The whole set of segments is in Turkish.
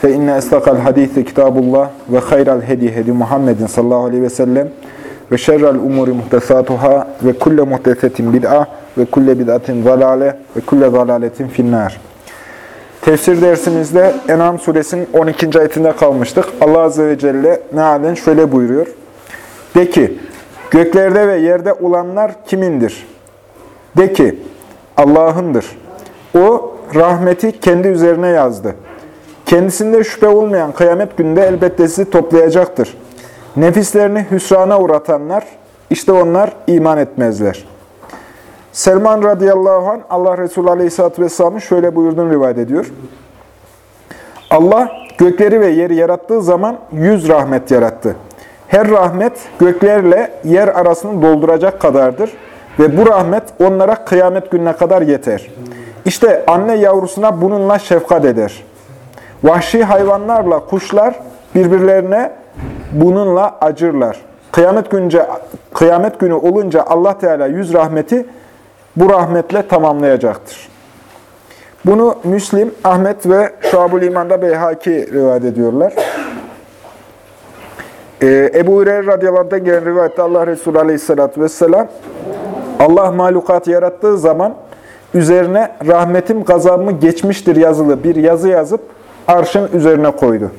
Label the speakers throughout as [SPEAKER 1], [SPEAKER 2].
[SPEAKER 1] Fe inne estakal hadisi kitabullah ve hayral hedi hedi Muhammedin sallallahu aleyhi ve sellem ve şerrel umuri muhtesatuhâ ve kulle muhtesetin bid'a ve kulle bid'atin zalale ve kulle zalaletin finnâr. Tefsir dersimizde En'am suresinin 12. ayetinde kalmıştık. Allah azze ve celle mealen şöyle buyuruyor. De ki, göklerde ve yerde olanlar kimindir? De ki, Allah'ındır. O rahmeti kendi üzerine yazdı. Kendisinde şüphe olmayan kıyamet gününde elbette sizi toplayacaktır. Nefislerini hüsrana uğratanlar, işte onlar iman etmezler. Selman radıyallahu anh, Allah Resulü aleyhisselatü vesselamın şöyle buyurduğunu rivayet ediyor. Allah gökleri ve yeri yarattığı zaman yüz rahmet yarattı. Her rahmet göklerle yer arasını dolduracak kadardır ve bu rahmet onlara kıyamet gününe kadar yeter. İşte anne yavrusuna bununla şefkat eder. Vahşi hayvanlarla kuşlar birbirlerine bununla acırlar. Kıyamet günce kıyamet günü olunca Allah Teala yüz rahmeti bu rahmetle tamamlayacaktır. Bunu Müslim, Ahmet ve Şuab-ül İman'da Beyhaki rivayet ediyorlar. Ee, Ebu Hureyre radıyallahu gelen rivayette Allah Resulü aleyhissalatü vesselam Allah mahlukat yarattığı zaman üzerine rahmetim gazabımı geçmiştir yazılı bir yazı yazıp arşın üzerine koydu.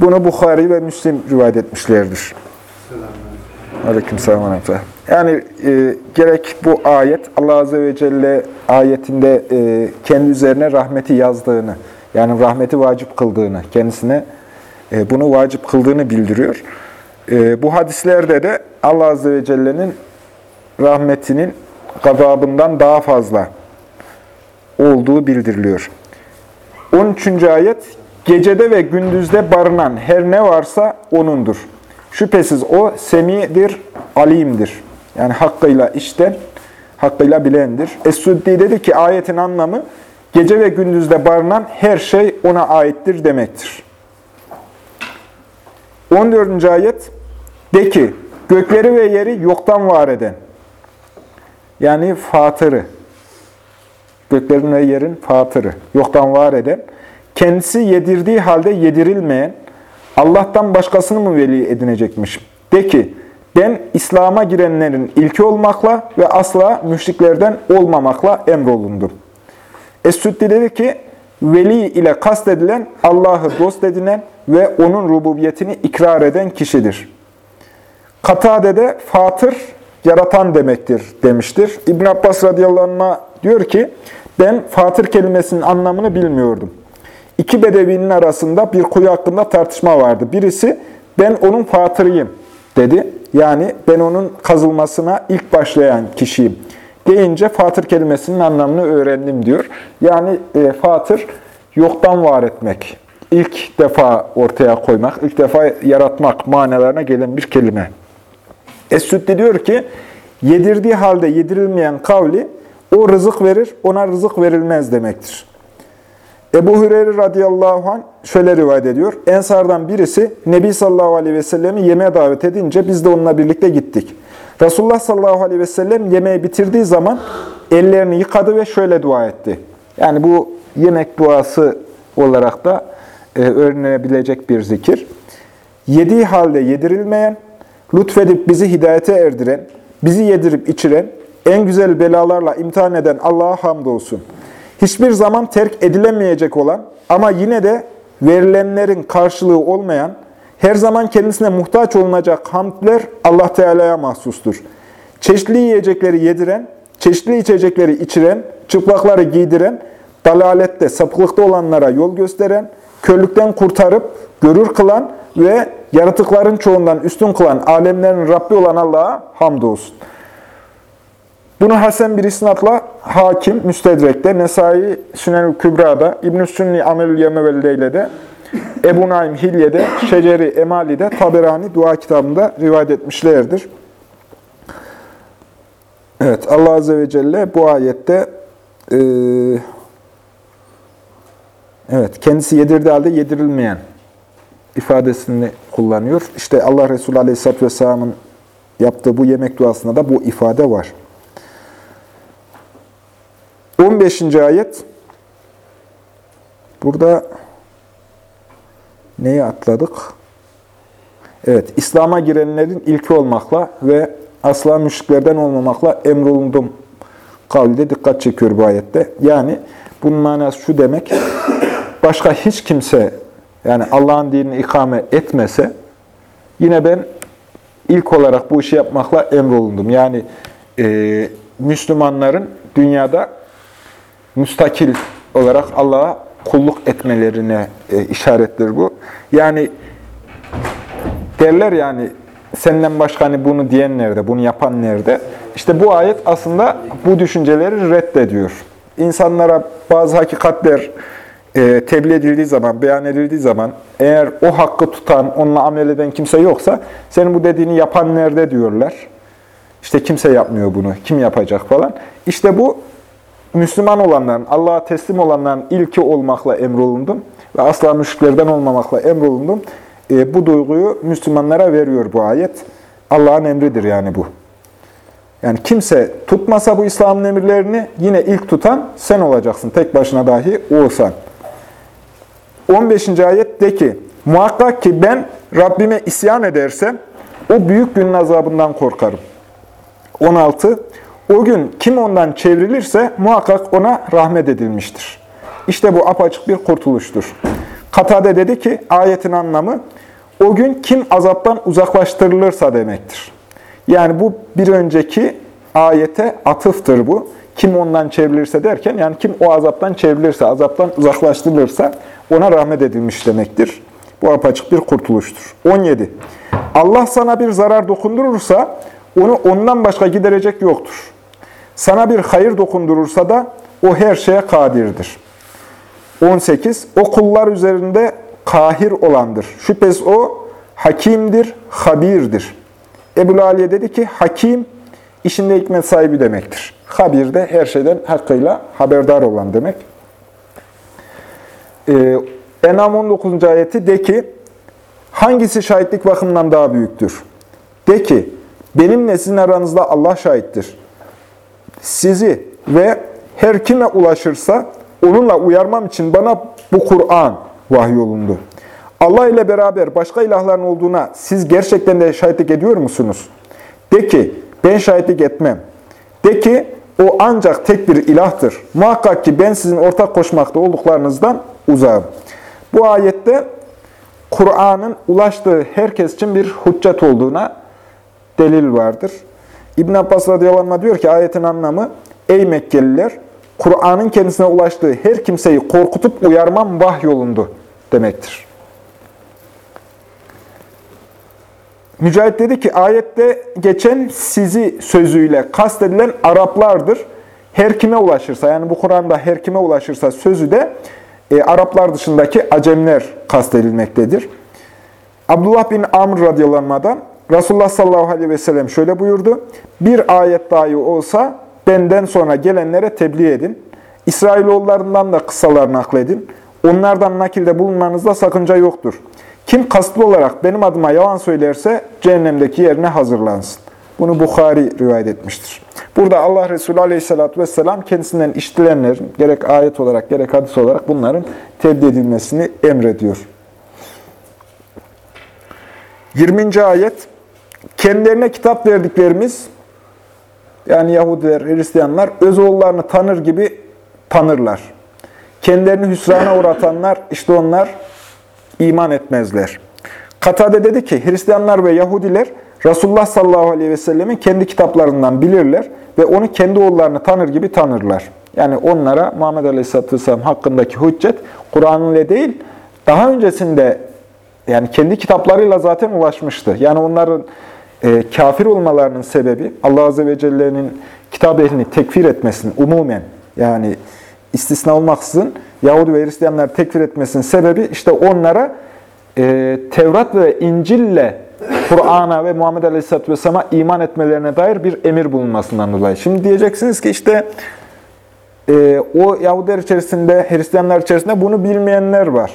[SPEAKER 1] Bunu Bukhari ve Müslim rivayet etmişlerdir. Aleyküm selam. Yani e, gerek bu ayet Allah Azze ve Celle ayetinde e, kendi üzerine rahmeti yazdığını, yani rahmeti vacip kıldığını, kendisine e, bunu vacip kıldığını bildiriyor. E, bu hadislerde de Allah Azze ve Celle'nin rahmetinin gazabından daha fazla olduğu bildiriliyor. 13. ayet, gecede ve gündüzde barınan her ne varsa O'nundur. Şüphesiz O semidir, alimdir. Yani hakkıyla işten, hakkıyla bilendir. Es-Süddi dedi ki ayetin anlamı, gece ve gündüzde barınan her şey O'na aittir demektir. 14. ayet, de ki, gökleri ve yeri yoktan var eden, yani fatırı, göklerin ve yerin fatırı, yoktan var eden, kendisi yedirdiği halde yedirilmeyen, Allah'tan başkasını mı veli edinecekmiş? De ki, ben İslam'a girenlerin ilki olmakla ve asla müşriklerden olmamakla emrolundum. Es-Süddi dedi ki, veli ile kastedilen Allah'ı dost edinen ve onun rububiyetini ikrar eden kişidir. Katade'de fatır, yaratan demektir demiştir. İbn Abbas radıyallahu anh diyor ki, ben fatır kelimesinin anlamını bilmiyordum. İki bedevinin arasında bir kuyu hakkında tartışma vardı. Birisi, ben onun fatırıyım dedi. Yani ben onun kazılmasına ilk başlayan kişiyim. Deyince fatır kelimesinin anlamını öğrendim diyor. Yani e, fatır, yoktan var etmek. İlk defa ortaya koymak, ilk defa yaratmak manalarına gelen bir kelime. Es-Süddi diyor ki, yedirdiği halde yedirilmeyen kavli, o rızık verir, ona rızık verilmez demektir. Ebu Hüreyre radıyallahu anh şöyle rivayet ediyor. Ensardan birisi Nebi sallallahu aleyhi ve sellemi yemeğe davet edince biz de onunla birlikte gittik. Resulullah sallallahu aleyhi ve sellem yemeği bitirdiği zaman ellerini yıkadı ve şöyle dua etti. Yani bu yemek duası olarak da e, öğrenilebilecek bir zikir. Yediği halde yedirilmeyen, lütfedip bizi hidayete erdiren, bizi yedirip içiren, en güzel belalarla imtihan eden Allah'a hamdolsun. Hiçbir zaman terk edilemeyecek olan ama yine de verilenlerin karşılığı olmayan, her zaman kendisine muhtaç olunacak hamdler Allah Teala'ya mahsustur. Çeşitli yiyecekleri yediren, çeşitli içecekleri içiren, çıplakları giydiren, dalalette, sapıklıkta olanlara yol gösteren, körlükten kurtarıp görür kılan ve yaratıkların çoğundan üstün kılan alemlerin Rabbi olan Allah'a hamdolsun. Bunu Hasan bir isnatla Hakim, Müstedrek'te, Nesai, Sünen-ül Kübra'da, İbn-i Sünni Amelül Yemevelde ile de Ebu Naim Hilye'de, Şeceri Emali'de, Taberani dua kitabında rivayet etmişlerdir. Evet, Allah Azze ve Celle bu ayette e, evet kendisi yedirdiği halde yedirilmeyen ifadesini kullanıyor. İşte Allah Resulü Aleyhisselatü Vesselam'ın yaptığı bu yemek duasında da bu ifade var. 15. ayet burada neyi atladık? Evet, İslam'a girenlerin ilki olmakla ve asla müşriklerden olmamakla emrolundum kavli dikkat çekiyor bu ayette. Yani bunun manası şu demek, başka hiç kimse yani Allah'ın dinini ikame etmese yine ben ilk olarak bu işi yapmakla emrolundum. Yani e, Müslümanların dünyada müstakil olarak Allah'a kulluk etmelerine e, işarettir bu. Yani derler yani senden başka hani bunu diyen nerede, bunu yapan nerede? İşte bu ayet aslında bu düşünceleri reddediyor. İnsanlara bazı hakikatler e, tebliğ edildiği zaman, beyan edildiği zaman eğer o hakkı tutan, onunla amel eden kimse yoksa senin bu dediğini yapan nerede diyorlar. İşte kimse yapmıyor bunu, kim yapacak falan. İşte bu Müslüman olanların, Allah'a teslim olanların ilki olmakla emrolundum ve asla müşriklerden olmamakla emrolundum. E, bu duyguyu Müslümanlara veriyor bu ayet. Allah'ın emridir yani bu. Yani kimse tutmasa bu İslam'ın emirlerini yine ilk tutan sen olacaksın. Tek başına dahi olsan. 15. ayet de ki, muhakkak ki ben Rabbime isyan edersem o büyük günün azabından korkarım. 16. O gün kim ondan çevrilirse muhakkak ona rahmet edilmiştir. İşte bu apaçık bir kurtuluştur. Katade dedi ki ayetin anlamı o gün kim azaptan uzaklaştırılırsa demektir. Yani bu bir önceki ayete atıftır bu. Kim ondan çevrilirse derken yani kim o azaptan çevrilirse, azaptan uzaklaştırılırsa ona rahmet edilmiş demektir. Bu apaçık bir kurtuluştur. 17. Allah sana bir zarar dokundurursa onu ondan başka giderecek yoktur. Sana bir hayır dokundurursa da o her şeye kadirdir. 18. O kullar üzerinde kahir olandır. Şüphesiz o hakimdir, habirdir. Ebu Aliye dedi ki hakim işinde hikmet sahibi demektir. Habir de her şeyden hakkıyla haberdar olan demek. Ee, Enam 19. ayeti de ki hangisi şahitlik bakımından daha büyüktür? De ki benimle sizin aranızda Allah şahittir. Sizi ve her kime ulaşırsa onunla uyarmam için bana bu Kur'an vahyolundu. Allah ile beraber başka ilahların olduğuna siz gerçekten de şahitlik ediyor musunuz? De ki, ben şahitlik etmem. De ki, o ancak tek bir ilahtır. Muhakkak ki ben sizin ortak koşmakta olduklarınızdan uzağım. Bu ayette Kur'an'ın ulaştığı herkes için bir hüccet olduğuna delil vardır. İbn Abbas radıyallahu diyor ki ayetin anlamı, Ey Mekkeliler, Kur'an'ın kendisine ulaştığı her kimseyi korkutup uyarmam vahyolundu demektir. Mücahit dedi ki ayette geçen sizi sözüyle kastedilen Araplardır. Her kime ulaşırsa yani bu Kur'an'da her kime ulaşırsa sözü de e, Araplar dışındaki acemler kastedilmektedir. Abdullah bin Amr radıyallahu Resulullah sallallahu aleyhi ve sellem şöyle buyurdu. Bir ayet dahi olsa benden sonra gelenlere tebliğ edin. İsrailoğullarından da kıssalar nakledin. Onlardan nakilde bulunmanızda sakınca yoktur. Kim kasıtlı olarak benim adıma yalan söylerse cehennemdeki yerine hazırlansın. Bunu Bukhari rivayet etmiştir. Burada Allah Resulü Aleyhisselatü vesselam kendisinden işitilenlerin gerek ayet olarak gerek hadis olarak bunların tebliğ edilmesini emrediyor. 20. ayet Kendilerine kitap verdiklerimiz yani Yahudiler, Hristiyanlar öz oğullarını tanır gibi tanırlar. Kendilerini hüsrana uğratanlar işte onlar iman etmezler. Katade dedi ki Hristiyanlar ve Yahudiler Resulullah sallallahu aleyhi ve sellemin kendi kitaplarından bilirler ve onu kendi oğullarını tanır gibi tanırlar. Yani onlara Muhammed Aleyhisselatü Vesselam hakkındaki hüccet Kur'an ile değil, daha öncesinde yani kendi kitaplarıyla zaten ulaşmıştı. Yani onların e, kafir olmalarının sebebi Allah Azze ve Celle'nin kitap ehlini tekfir etmesinin umumen yani istisna olmaksızın Yahudi ve Hristiyanlar tekfir etmesinin sebebi işte onlara e, Tevrat ve İncil'le Kur'an'a ve Muhammed Aleyhisselatü Vesselam'a iman etmelerine dair bir emir bulunmasından dolayı. Şimdi diyeceksiniz ki işte e, o Yahudiler içerisinde, Hristiyanlar içerisinde bunu bilmeyenler var.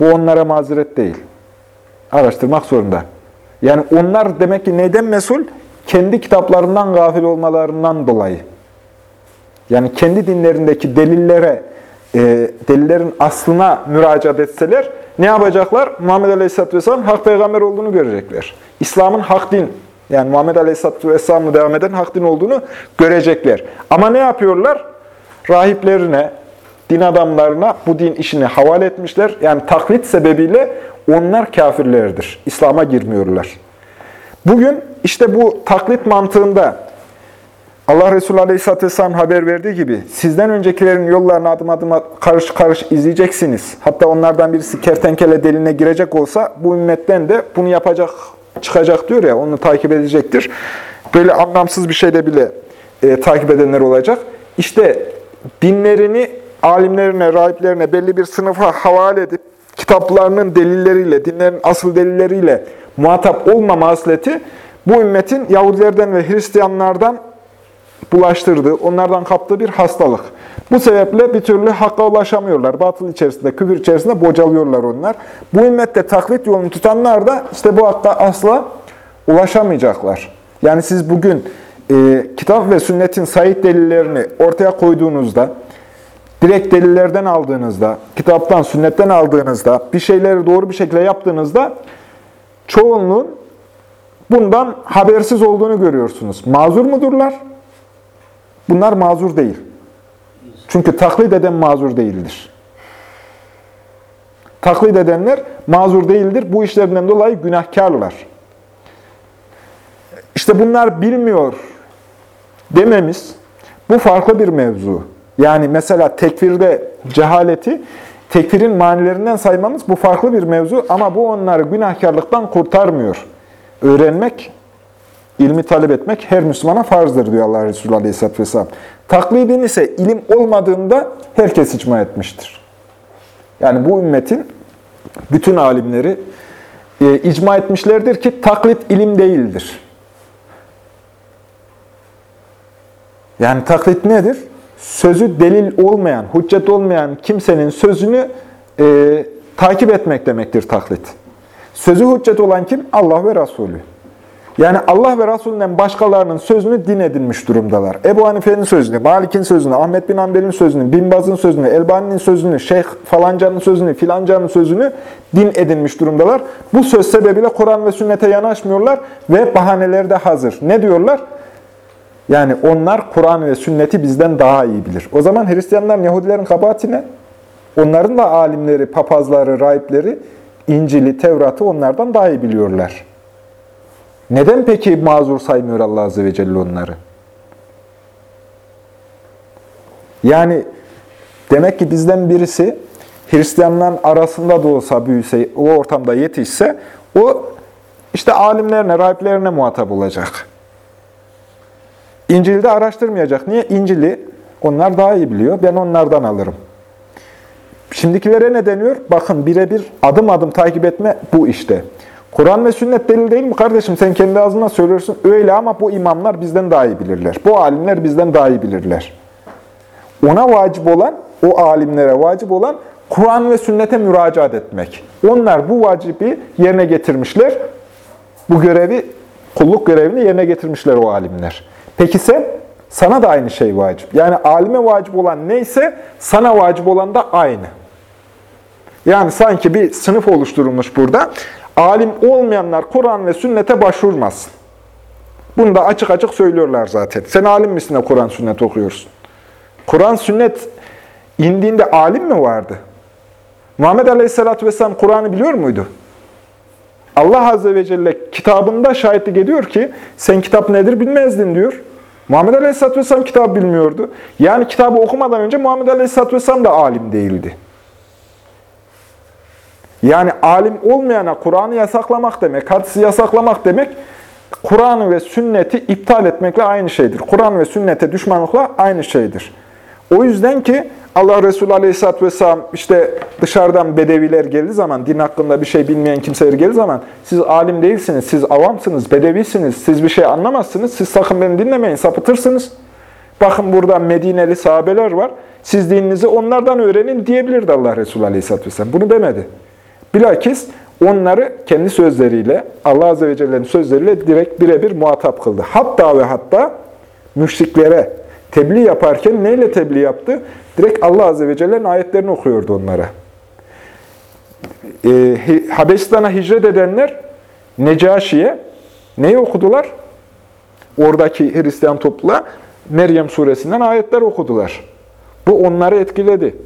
[SPEAKER 1] Bu onlara mazeret değil. Araştırmak zorunda. Yani onlar demek ki neyden mesul? Kendi kitaplarından gafil olmalarından dolayı. Yani kendi dinlerindeki delillere, e, delillerin aslına müracaat etseler ne yapacaklar? Muhammed Aleyhisselatü Vesselam hak peygamber olduğunu görecekler. İslam'ın hak din, yani Muhammed Aleyhisselatü Vesselam'ı devam eden hak din olduğunu görecekler. Ama ne yapıyorlar? Rahiplerine, din adamlarına bu din işini havale etmişler. Yani taklit sebebiyle onlar kafirlerdir. İslam'a girmiyorlar. Bugün işte bu taklit mantığında Allah Resulü Aleyhisselatü Vesselam haber verdiği gibi sizden öncekilerin yollarını adım adım karış karış izleyeceksiniz. Hatta onlardan birisi kertenkele deline girecek olsa bu ümmetten de bunu yapacak, çıkacak diyor ya onu takip edecektir. Böyle anlamsız bir şeyde bile e, takip edenler olacak. İşte dinlerini alimlerine, rahiplerine belli bir sınıfa havale edip kitaplarının delilleriyle, dinlerin asıl delilleriyle muhatap olmama asleti bu ümmetin Yahudilerden ve Hristiyanlardan bulaştırdığı, onlardan kaptığı bir hastalık. Bu sebeple bir türlü hakka ulaşamıyorlar. Batıl içerisinde, küfür içerisinde bocalıyorlar onlar. Bu ümmette taklit yolunu tutanlar da işte bu hakka asla ulaşamayacaklar. Yani siz bugün e, kitap ve sünnetin sayit delillerini ortaya koyduğunuzda, direkt delillerden aldığınızda, kitaptan, sünnetten aldığınızda, bir şeyleri doğru bir şekilde yaptığınızda çoğunluğun bundan habersiz olduğunu görüyorsunuz. Mazur mudurlar? Bunlar mazur değil. Çünkü taklit eden mazur değildir. Taklit edenler mazur değildir. Bu işlerinden dolayı günahkarlar. İşte bunlar bilmiyor dememiz bu farklı bir mevzu. Yani mesela tekfirde cehaleti tekfirin manilerinden saymamız bu farklı bir mevzu ama bu onları günahkarlıktan kurtarmıyor. Öğrenmek İlmi talep etmek her Müslümana farzdır diyor Allah Resulü Aleyhisselatü Vesselam. Taklidin ise ilim olmadığında herkes icma etmiştir. Yani bu ümmetin bütün alimleri e, icma etmişlerdir ki taklit ilim değildir. Yani taklit nedir? Sözü delil olmayan, hüccet olmayan kimsenin sözünü e, takip etmek demektir taklit. Sözü hüccet olan kim? Allah ve Resulü. Yani Allah ve Resulünden başkalarının sözünü din edinmiş durumdalar. Ebu Hanife'nin sözünü, Malik'in sözünü, Ahmet bin Ambel'in sözünü, Bin Baz'ın sözünü, Elbani'nin sözünü, Şeyh falancanın sözünü, filancanın sözünü din edinmiş durumdalar. Bu söz sebebiyle Kur'an ve sünnete yanaşmıyorlar ve bahaneleri de hazır. Ne diyorlar? Yani onlar Kur'an ve sünneti bizden daha iyi bilir. O zaman Hristiyanların, Yahudilerin kabahati ne? Onların da alimleri, papazları, rahipleri İncil'i, Tevrat'ı onlardan daha iyi biliyorlar. Neden peki mazur saymıyor Allah Azze ve Celle onları? Yani demek ki bizden birisi Hristiyanların arasında da olsa büyüse, o ortamda yetişse, o işte alimlerine, rahiplerine muhatap olacak. İncil'de araştırmayacak. Niye? İncil'i onlar daha iyi biliyor. Ben onlardan alırım. Şimdikilere ne deniyor? Bakın birebir adım adım takip etme bu işte. Kur'an ve sünnet delil değil mi kardeşim? Sen kendi ağzından söylüyorsun. Öyle ama bu imamlar bizden daha iyi bilirler. Bu alimler bizden daha iyi bilirler. Ona vacip olan, o alimlere vacip olan Kur'an ve sünnete müracaat etmek. Onlar bu vacibi yerine getirmişler. Bu görevi, kulluk görevini yerine getirmişler o alimler. Peki sen? Sana da aynı şey vacip. Yani alime vacip olan neyse sana vacip olan da aynı. Yani sanki bir sınıf oluşturulmuş burada alim olmayanlar Kur'an ve sünnete başvurmasın. Bunu da açık açık söylüyorlar zaten. Sen alim misin de Kur'an sünnet okuyorsun? Kur'an sünnet indiğinde alim mi vardı? Muhammed Aleyhisselatü Vesselam Kur'an'ı biliyor muydu? Allah Azze ve Celle kitabında şahitlik ediyor ki sen kitap nedir bilmezdin diyor. Muhammed Aleyhisselatü Vesselam kitabı bilmiyordu. Yani kitabı okumadan önce Muhammed Aleyhisselatü Vesselam da alim değildi. Yani alim olmayana Kur'an'ı yasaklamak demek, hadisi yasaklamak demek, Kur'an'ı ve sünneti iptal etmekle aynı şeydir. Kur'an ve sünnete düşmanlıkla aynı şeydir. O yüzden ki Allah Resulü Aleyhisselatü Vesselam işte dışarıdan bedeviler geldiği zaman, din hakkında bir şey bilmeyen kimseler geldiği zaman siz alim değilsiniz, siz avamsınız, bedevisiniz, siz bir şey anlamazsınız, siz sakın beni dinlemeyin, sapıtırsınız. Bakın burada Medineli sahabeler var, siz dininizi onlardan öğrenin diyebilirdi Allah Resulü Aleyhisselatü Vesselam. Bunu demedi. Bilakis onları kendi sözleriyle, Allah Azze ve Celle'nin sözleriyle direkt birebir muhatap kıldı. Hatta ve hatta müşriklere tebliğ yaparken neyle tebliğ yaptı? Direkt Allah Azze ve Celle'nin ayetlerini okuyordu onlara. Ee, Habeşistan'a hicret edenler Necaşi'ye neyi okudular? Oradaki Hristiyan topluluğa Meryem suresinden ayetler okudular. Bu onları etkiledi.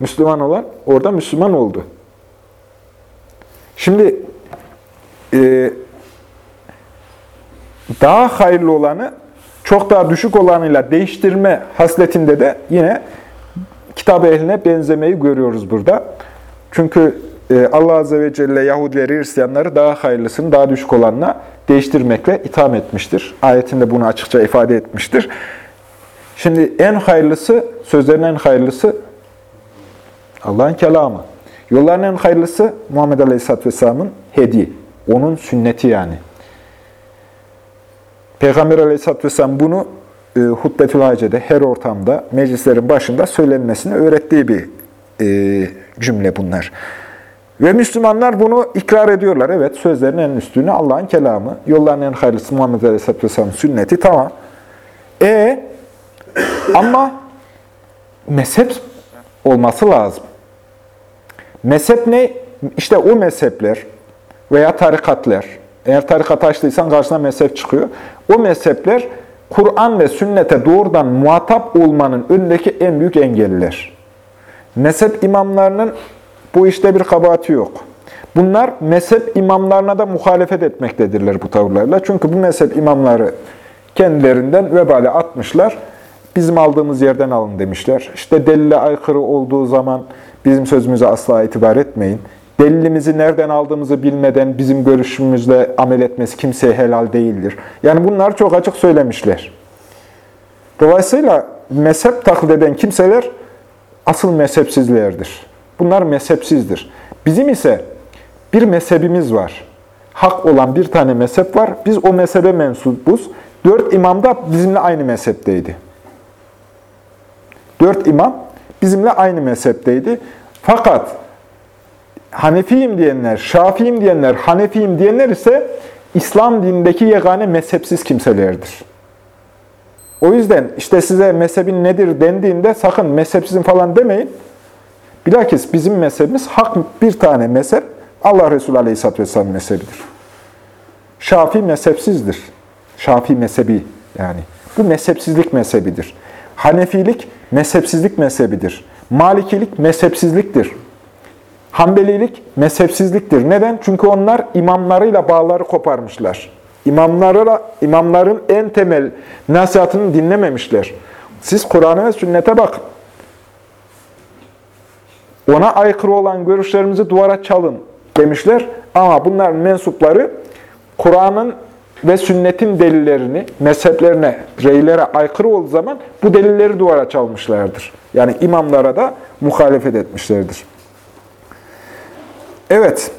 [SPEAKER 1] Müslüman olan orada Müslüman oldu. Şimdi e, daha hayırlı olanı çok daha düşük olanıyla değiştirme hasletinde de yine kitap ehline benzemeyi görüyoruz burada. Çünkü e, Allah Azze ve Celle Yahudileri, Hristiyanları daha hayırlısını, daha düşük olanla değiştirmekle itham etmiştir. Ayetinde bunu açıkça ifade etmiştir. Şimdi en hayırlısı, sözlerin en hayırlısı Allah'ın kelamı. Yolların en hayırlısı Muhammed Aleyhisselatü Vesselam'ın hediye. Onun sünneti yani. Peygamber Aleyhisselatü Vesselam bunu e, hutbetül hacede, her ortamda, meclislerin başında söylenmesini öğrettiği bir e, cümle bunlar. Ve Müslümanlar bunu ikrar ediyorlar. Evet, sözlerin en üstünü Allah'ın kelamı, yolların en hayırlısı Muhammed Aleyhisselatü Vesselam'ın sünneti, tamam. E ama mezhep olması lazım. Mezhep ne? İşte o mezhepler veya tarikatlar, eğer tarikat açtıysan karşına mezhep çıkıyor. O mezhepler Kur'an ve sünnete doğrudan muhatap olmanın önündeki en büyük engelliler. Mezhep imamlarının bu işte bir kabahati yok. Bunlar mezhep imamlarına da muhalefet etmektedirler bu tavırlarla. Çünkü bu mezhep imamları kendilerinden vebale atmışlar. Bizim aldığımız yerden alın demişler. İşte delile aykırı olduğu zaman bizim sözümüze asla itibar etmeyin. Delilimizi nereden aldığımızı bilmeden bizim görüşümüzle amel etmesi kimseye helal değildir. Yani bunlar çok açık söylemişler. Dolayısıyla mezhep taklit eden kimseler asıl mezhepsizlerdir. Bunlar mezhepsizdir. Bizim ise bir mezhebimiz var. Hak olan bir tane mezhep var. Biz o mezhebe mensubuz. Dört imam da bizimle aynı mezhepteydi. Dört imam bizimle aynı mezhepteydi. Fakat Hanefiyim diyenler, Şafiyim diyenler, Hanefiyim diyenler ise İslam dinindeki yegane mezhepsiz kimselerdir. O yüzden işte size mezhebin nedir dendiğinde sakın mezhepsizim falan demeyin. Bilakis bizim mezhebimiz hak bir tane mezhep. Allah Resulü Aleyhisselatü Vesselam mezhebidir. Şafi mezhepsizdir. Şafi mezhebi yani. Bu mezhepsizlik mezhebidir. Hanefilik mezhepsizlik mezhebidir. Malikilik mezhepsizliktir. Hanbelilik mezhepsizliktir. Neden? Çünkü onlar imamlarıyla bağları koparmışlar. İmamlarla, imamların en temel nasihatını dinlememişler. Siz Kur'an'a ve sünnete bakın. Ona aykırı olan görüşlerimizi duvara çalın demişler. Ama bunların mensupları Kur'an'ın ve sünnetin delillerini, mezheplerine, reylere aykırı olduğu zaman bu delilleri duvara çalmışlardır. Yani imamlara da muhalefet etmişlerdir. Evet.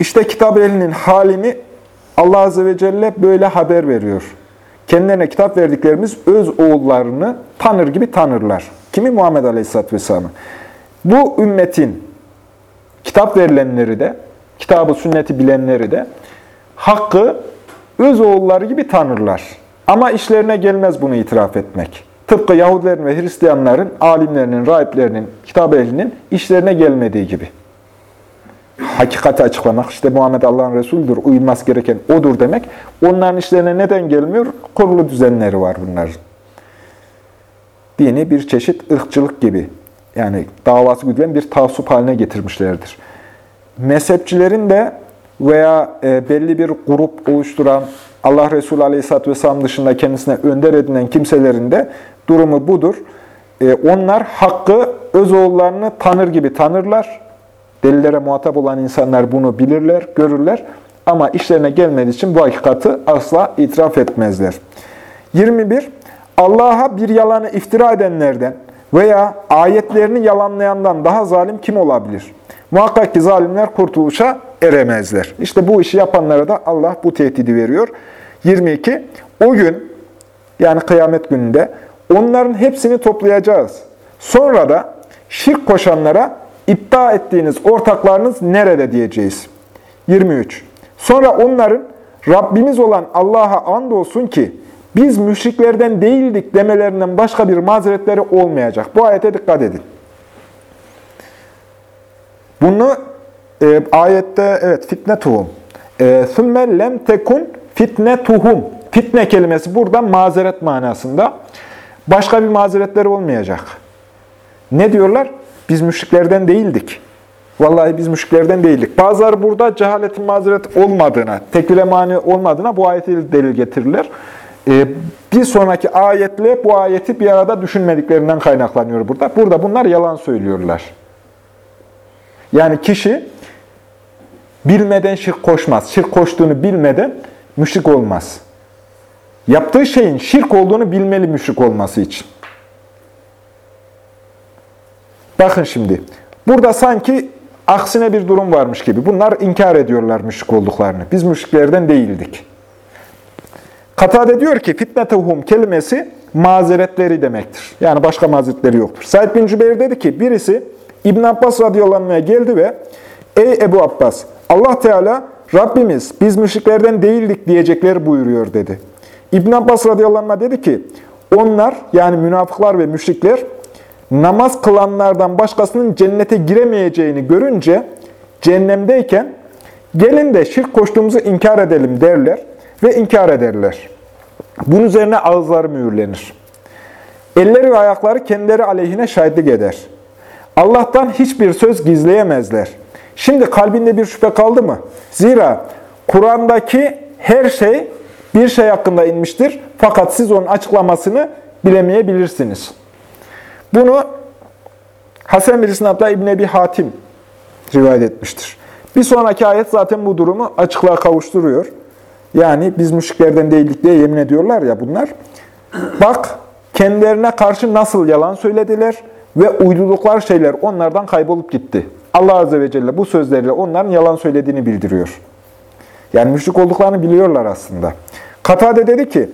[SPEAKER 1] İşte kitap elinin halini Allah Azze ve Celle böyle haber veriyor. Kendilerine kitap verdiklerimiz öz oğullarını tanır gibi tanırlar. Kimi? Muhammed Aleyhisselatü Vesselam'ı. Bu ümmetin kitap verilenleri de, kitabı, sünneti bilenleri de hakkı öz oğulları gibi tanırlar. Ama işlerine gelmez bunu itiraf etmek. Tıpkı Yahudilerin ve Hristiyanların, alimlerinin, rahiplerinin, kitap ehlinin işlerine gelmediği gibi. Hakikati açıklamak, işte Muhammed Allah'ın Resulüdür, uyulması gereken odur demek. Onların işlerine neden gelmiyor? Kurulu düzenleri var bunların. Dini bir çeşit ırkçılık gibi, yani davası güdülen bir tavsup haline getirmişlerdir. Mezhepçilerin de veya e, belli bir grup oluşturan, Allah Resulü Aleyhisselatü Vesselam dışında kendisine önder edinen kimselerin de durumu budur. E, onlar hakkı öz oğullarını tanır gibi tanırlar. Delillere muhatap olan insanlar bunu bilirler, görürler. Ama işlerine gelmediği için bu hakikati asla itiraf etmezler. 21. Allah'a bir yalanı iftira edenlerden veya ayetlerini yalanlayandan daha zalim kim olabilir? Muhakkak ki zalimler kurtuluşa eremezler. İşte bu işi yapanlara da Allah bu tehdidi veriyor. 22. O gün yani kıyamet gününde onların hepsini toplayacağız. Sonra da şirk koşanlara iddia ettiğiniz ortaklarınız nerede diyeceğiz. 23. Sonra onların Rabbimiz olan Allah'a andolsun ki biz müşriklerden değildik demelerinden başka bir mazeretleri olmayacak. Bu ayete dikkat edin. Bunu e, ayette evet fitnetuhum. ثُمَّ lem tekun fitnetuhum. Fitne kelimesi burada mazeret manasında. Başka bir mazeretleri olmayacak. Ne diyorlar? Biz müşriklerden değildik. Vallahi biz müşriklerden değildik. Bazıları burada cehaletin mazeret olmadığına, tekvile mani olmadığına bu ayeti delil getirirler. Ee, bir sonraki ayetle bu ayeti bir arada düşünmediklerinden kaynaklanıyor burada. Burada bunlar yalan söylüyorlar. Yani kişi bilmeden şirk koşmaz. Şirk koştuğunu bilmeden müşrik olmaz. Yaptığı şeyin şirk olduğunu bilmeli müşrik olması için. Bakın şimdi. Burada sanki aksine bir durum varmış gibi. Bunlar inkar ediyorlar müşrik olduklarını. Biz müşriklerden değildik. Katade diyor ki fitnetuhum kelimesi mazeretleri demektir. Yani başka mazeretleri yoktur. Said bin Cübeyr dedi ki birisi İbn Abbas radıyallahu geldi ve Ey Ebu Abbas Allah Teala Rabbimiz biz müşriklerden değildik diyecekleri buyuruyor dedi. İbn Abbas radıyallahu dedi ki onlar yani münafıklar ve müşrikler namaz kılanlardan başkasının cennete giremeyeceğini görünce cehennemdeyken gelin de şirk koştuğumuzu inkar edelim derler ve inkar ederler. Bunun üzerine ağızları mühürlenir. Elleri ve ayakları kendileri aleyhine şahitlik eder. Allah'tan hiçbir söz gizleyemezler. Şimdi kalbinde bir şüphe kaldı mı? Zira Kur'an'daki her şey bir şey hakkında inmiştir. Fakat siz onun açıklamasını bilemeyebilirsiniz. Bunu Hasan bin İsnad'la İbn Ebi Hatim rivayet etmiştir. Bir sonraki ayet zaten bu durumu açıklığa kavuşturuyor. Yani biz müşriklerden değildik diye yemin ediyorlar ya bunlar. Bak kendilerine karşı nasıl yalan söylediler ve uydurdukları şeyler onlardan kaybolup gitti. Allah Azze ve Celle bu sözlerle onların yalan söylediğini bildiriyor. Yani müşrik olduklarını biliyorlar aslında. Katade dedi ki,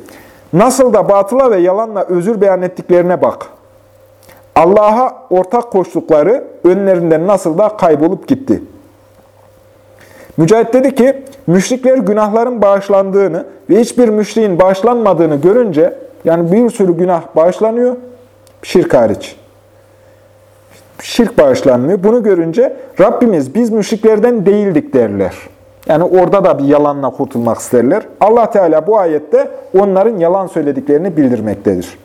[SPEAKER 1] nasıl da batıla ve yalanla özür beyan ettiklerine bak. Allah'a ortak koştukları önlerinden nasıl da kaybolup gitti. Mücahit dedi ki, müşrikler günahların bağışlandığını ve hiçbir müşriğin bağışlanmadığını görünce, yani bir sürü günah bağışlanıyor, şirk hariç. Şirk bağışlanmıyor. Bunu görünce Rabbimiz biz müşriklerden değildik derler. Yani orada da bir yalanla kurtulmak isterler. Allah Teala bu ayette onların yalan söylediklerini bildirmektedir.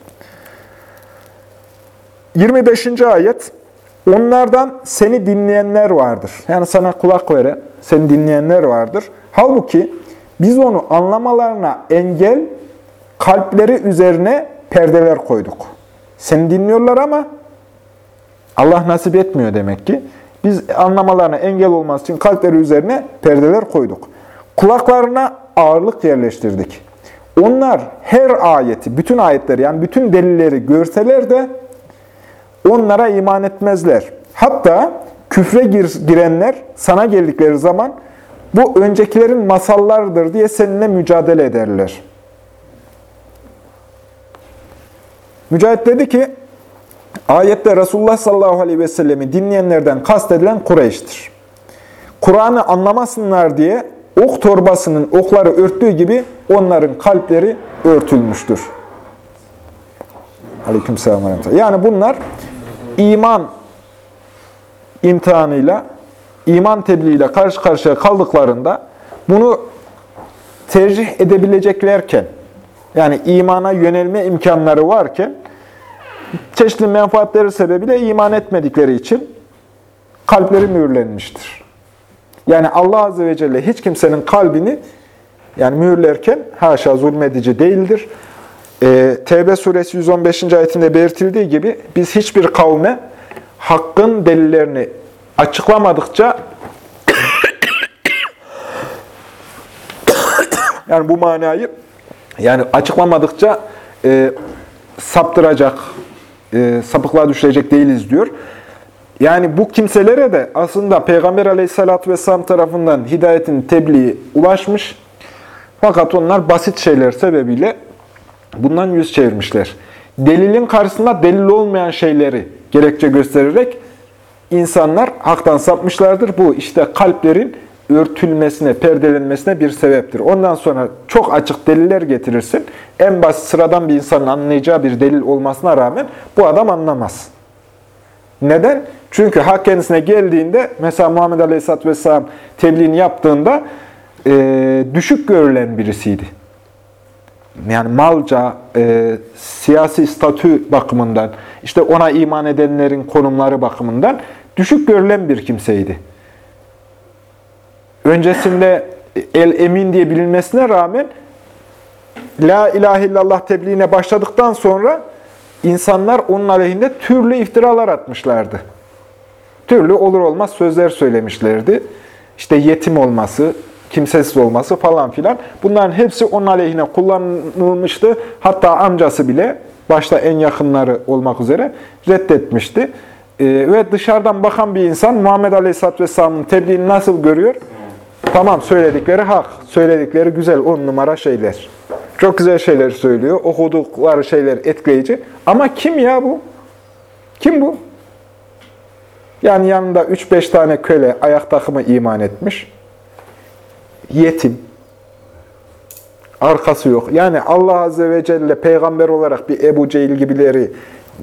[SPEAKER 1] 25. ayet Onlardan seni dinleyenler vardır. Yani sana kulak veren, seni dinleyenler vardır. Halbuki biz onu anlamalarına engel, kalpleri üzerine perdeler koyduk. Seni dinliyorlar ama Allah nasip etmiyor demek ki. Biz anlamalarına engel olması için kalpleri üzerine perdeler koyduk. Kulaklarına ağırlık yerleştirdik. Onlar her ayeti, bütün ayetleri yani bütün delilleri görseler de onlara iman etmezler. Hatta küfre gir, girenler sana geldikleri zaman bu öncekilerin masallardır diye seninle mücadele ederler. Mücahit dedi ki, ayette Resulullah sallallahu aleyhi ve sellemi dinleyenlerden kastedilen Kureyş'tir. Kur'an'ı anlamasınlar diye ok torbasının okları örttüğü gibi onların kalpleri örtülmüştür. Aleyküm selam. Yani bunlar iman imtihanıyla, iman tebliğiyle karşı karşıya kaldıklarında bunu tercih edebileceklerken, yani imana yönelme imkanları varken, çeşitli menfaatleri sebebiyle iman etmedikleri için kalpleri mühürlenmiştir. Yani Allah Azze ve Celle hiç kimsenin kalbini yani mühürlerken haşa zulmedici değildir. Ee, Tevbe suresi 115. ayetinde belirtildiği gibi biz hiçbir kavme hakkın delillerini açıklamadıkça yani bu manayı yani açıklamadıkça e, saptıracak, e, sapıklığa düşürecek değiliz diyor. Yani bu kimselere de aslında Peygamber aleyhissalatü vesselam tarafından hidayetin tebliği ulaşmış. Fakat onlar basit şeyler sebebiyle bundan yüz çevirmişler. Delilin karşısında delil olmayan şeyleri gerekçe göstererek insanlar haktan sapmışlardır. Bu işte kalplerin örtülmesine, perdelenmesine bir sebeptir. Ondan sonra çok açık deliller getirirsin. En basit sıradan bir insanın anlayacağı bir delil olmasına rağmen bu adam anlamaz. Neden? Çünkü hak kendisine geldiğinde, mesela Muhammed Aleyhisselatü Vesselam tebliğini yaptığında e, düşük görülen birisiydi. Yani malca, e, siyasi statü bakımından, işte ona iman edenlerin konumları bakımından düşük görülen bir kimseydi. Öncesinde el-emin diye bilinmesine rağmen La ilahe illallah tebliğine başladıktan sonra insanlar onun aleyhinde türlü iftiralar atmışlardı. Türlü olur olmaz sözler söylemişlerdi. İşte yetim olması, kimsesiz olması falan filan. Bunların hepsi onun aleyhine kullanılmıştı. Hatta amcası bile, başta en yakınları olmak üzere reddetmişti. Ee, ve dışarıdan bakan bir insan Muhammed Aleyhisselatü Vesselam'ın tebliğini nasıl görüyor? Tamam söyledikleri hak, söyledikleri güzel, on numara şeyler. Çok güzel şeyler söylüyor, okudukları şeyler etkileyici. Ama kim ya bu? Kim bu? Yani yanında 3-5 tane köle, ayak takımı iman etmiş. Yetim. Arkası yok. Yani Allah Azze ve Celle peygamber olarak bir Ebu Cehil gibileri,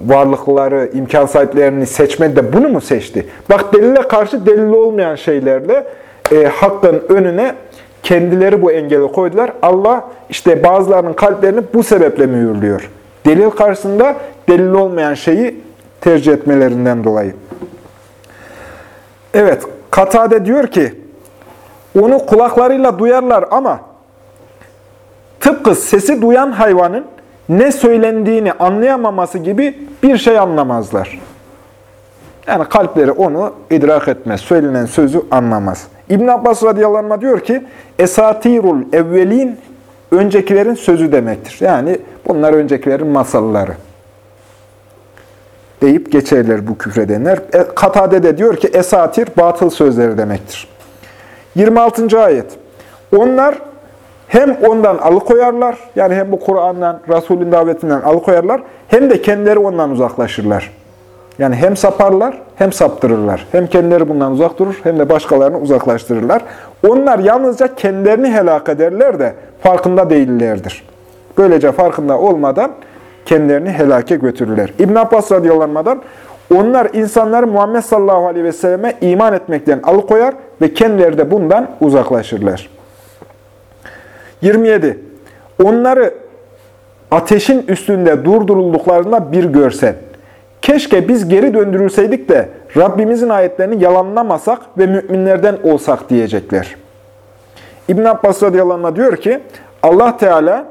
[SPEAKER 1] varlıkları, imkan sahiplerini seçmedi de bunu mu seçti? Bak delile karşı delil olmayan şeylerle e, hakkın önüne kendileri bu engeli koydular. Allah işte bazılarının kalplerini bu sebeple mühürlüyor. Delil karşısında delil olmayan şeyi tercih etmelerinden dolayı. Evet, Katade diyor ki, onu kulaklarıyla duyarlar ama tıpkı sesi duyan hayvanın ne söylendiğini anlayamaması gibi bir şey anlamazlar. Yani kalpleri onu idrak etmez, söylenen sözü anlamaz. İbn Abbas radıyallahu anh diyor ki, esatirul evvelin öncekilerin sözü demektir. Yani bunlar öncekilerin masalları deyip geçerler bu küfredenler. E, Katade de diyor ki esatir batıl sözleri demektir. 26. ayet. Onlar hem ondan alıkoyarlar, yani hem bu Kur'an'dan, Resulün davetinden alıkoyarlar, hem de kendileri ondan uzaklaşırlar. Yani hem saparlar, hem saptırırlar. Hem kendileri bundan uzak durur, hem de başkalarını uzaklaştırırlar. Onlar yalnızca kendilerini helak ederler de farkında değillerdir. Böylece farkında olmadan kendilerini helake götürürler. İbn Abbas radıyallahu onlar insanları Muhammed sallallahu aleyhi ve selleme iman etmekten alıkoyar ve kendileri de bundan uzaklaşırlar. 27. Onları ateşin üstünde durdurulduklarında bir görsen. Keşke biz geri döndürülseydik de Rabbimizin ayetlerini yalanlamasak ve müminlerden olsak diyecekler. İbn Abbas radıyallahu anh diyor ki Allah Teala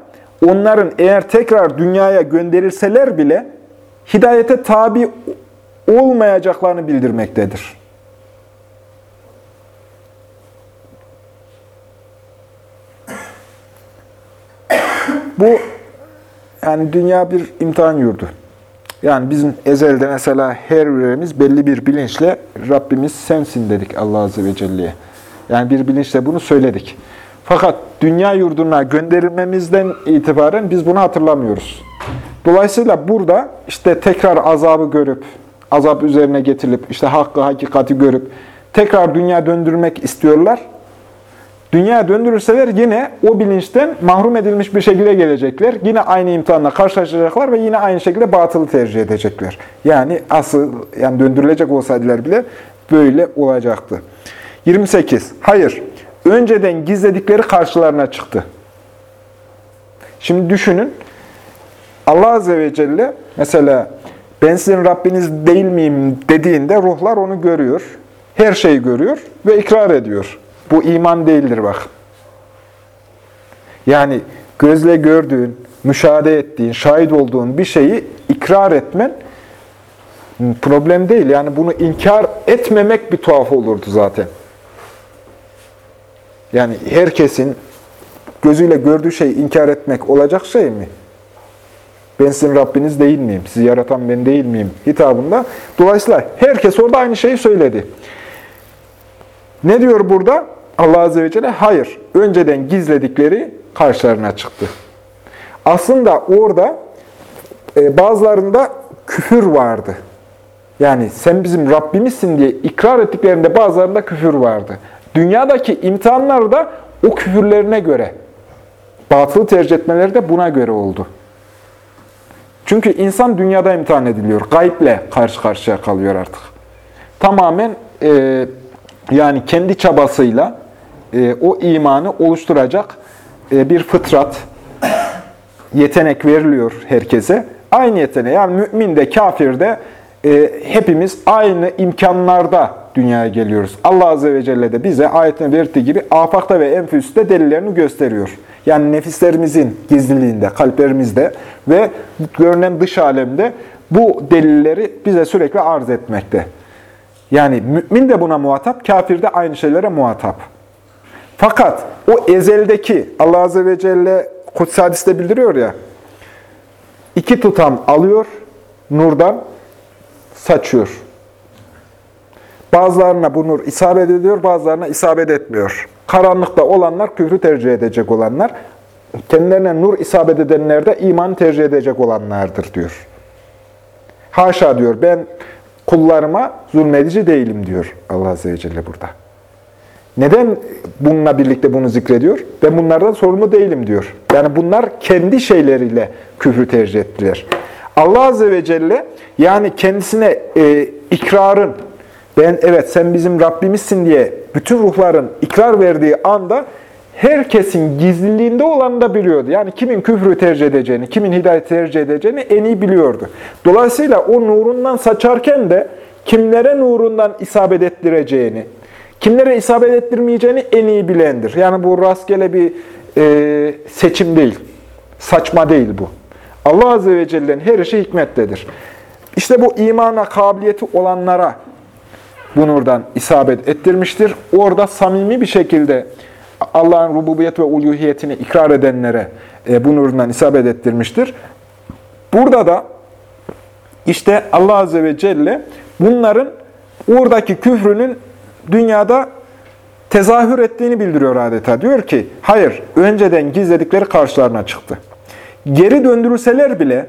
[SPEAKER 1] onların eğer tekrar dünyaya gönderilseler bile hidayete tabi olmayacaklarını bildirmektedir. Bu yani dünya bir imtihan yurdu. Yani bizim ezelde mesela her birimiz belli bir bilinçle Rabbimiz sensin dedik Allah Azze ve Celle'ye. Yani bir bilinçle bunu söyledik. Fakat dünya yurduna gönderilmemizden itibaren biz bunu hatırlamıyoruz. Dolayısıyla burada işte tekrar azabı görüp, azap üzerine getirilip, işte hakkı, hakikati görüp, tekrar dünya döndürmek istiyorlar. Dünya döndürürseler yine o bilinçten mahrum edilmiş bir şekilde gelecekler. Yine aynı imtihanla karşılaşacaklar ve yine aynı şekilde batılı tercih edecekler. Yani asıl, yani döndürülecek olsaydılar bile böyle olacaktı. 28. Hayır önceden gizledikleri karşılarına çıktı. Şimdi düşünün, Allah Azze ve Celle mesela ben sizin Rabbiniz değil miyim dediğinde ruhlar onu görüyor. Her şeyi görüyor ve ikrar ediyor. Bu iman değildir bak. Yani gözle gördüğün, müşahede ettiğin, şahit olduğun bir şeyi ikrar etmen problem değil. Yani bunu inkar etmemek bir tuhaf olurdu zaten. Yani herkesin gözüyle gördüğü şeyi inkar etmek olacak şey mi? Ben sizin Rabbiniz değil miyim? Sizi yaratan ben değil miyim? hitabında. Dolayısıyla herkes orada aynı şeyi söyledi. Ne diyor burada? Allah Azze ve Celle, hayır, önceden gizledikleri karşılarına çıktı. Aslında orada e, bazılarında küfür vardı. Yani sen bizim Rabbimizsin diye ikrar ettiklerinde bazılarında küfür vardı. Dünyadaki imtihanlar da o küfürlerine göre, batılı tercih etmeleri de buna göre oldu. Çünkü insan dünyada imtihan ediliyor. Gayble karşı karşıya kalıyor artık. Tamamen e, yani kendi çabasıyla e, o imanı oluşturacak e, bir fıtrat, yetenek veriliyor herkese. Aynı yeteneği yani mümin de kafir de e, hepimiz aynı imkanlarda dünyaya geliyoruz. Allah Azze ve Celle de bize ayetine verdiği gibi afakta ve enfüste delillerini gösteriyor. Yani nefislerimizin gizliliğinde, kalplerimizde ve görünen dış alemde bu delilleri bize sürekli arz etmekte. Yani mümin de buna muhatap, kafir de aynı şeylere muhatap. Fakat o ezeldeki Allah Azze ve Celle Kutsi Hadis'te bildiriyor ya, iki tutam alıyor, nurdan saçıyor. Bazılarına bu nur isabet ediyor, bazılarına isabet etmiyor. Karanlıkta olanlar küfrü tercih edecek olanlar, kendilerine nur isabet edenler de iman tercih edecek olanlardır diyor. Haşa diyor, ben kullarıma zulmedici değilim diyor Allah Azze ve Celle burada. Neden bununla birlikte bunu zikrediyor? Ben bunlardan sorumlu değilim diyor. Yani bunlar kendi şeyleriyle küfrü tercih ettiler. Allah Azze ve Celle yani kendisine e, ikrarın, ben evet sen bizim Rabbimizsin diye bütün ruhların ikrar verdiği anda herkesin gizliliğinde olanı da biliyordu. Yani kimin küfrü tercih edeceğini, kimin hidayet tercih edeceğini en iyi biliyordu. Dolayısıyla o nurundan saçarken de kimlere nurundan isabet ettireceğini, kimlere isabet ettirmeyeceğini en iyi bilendir. Yani bu rastgele bir e, seçim değil, saçma değil bu. Allah Azze ve Celle'nin her işi hikmettedir. İşte bu imana kabiliyeti olanlara bu nurdan isabet ettirmiştir. Orada samimi bir şekilde Allah'ın rububiyet ve uluhiyetini ikrar edenlere e, bu isabet ettirmiştir. Burada da işte Allah Azze ve Celle bunların oradaki küfrünün dünyada tezahür ettiğini bildiriyor adeta. Diyor ki, hayır, önceden gizledikleri karşılarına çıktı. Geri döndürülseler bile,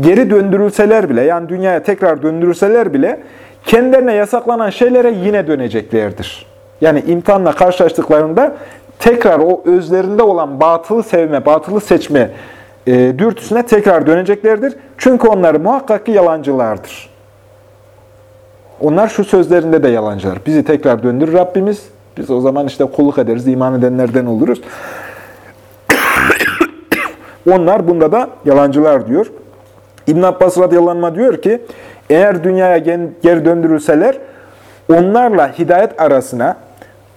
[SPEAKER 1] geri döndürülseler bile, yani dünyaya tekrar döndürülseler bile, kendilerine yasaklanan şeylere yine döneceklerdir. Yani imtihanla karşılaştıklarında tekrar o özlerinde olan batılı sevme, batılı seçme e, dürtüsüne tekrar döneceklerdir. Çünkü onlar muhakkak ki yalancılardır. Onlar şu sözlerinde de yalancılar. Bizi tekrar döndür Rabbimiz. Biz o zaman işte kulluk ederiz, iman edenlerden oluruz. Onlar bunda da yalancılar diyor. İbn Abbas radıyallahu diyor ki, eğer dünyaya geri döndürülseler, onlarla hidayet arasına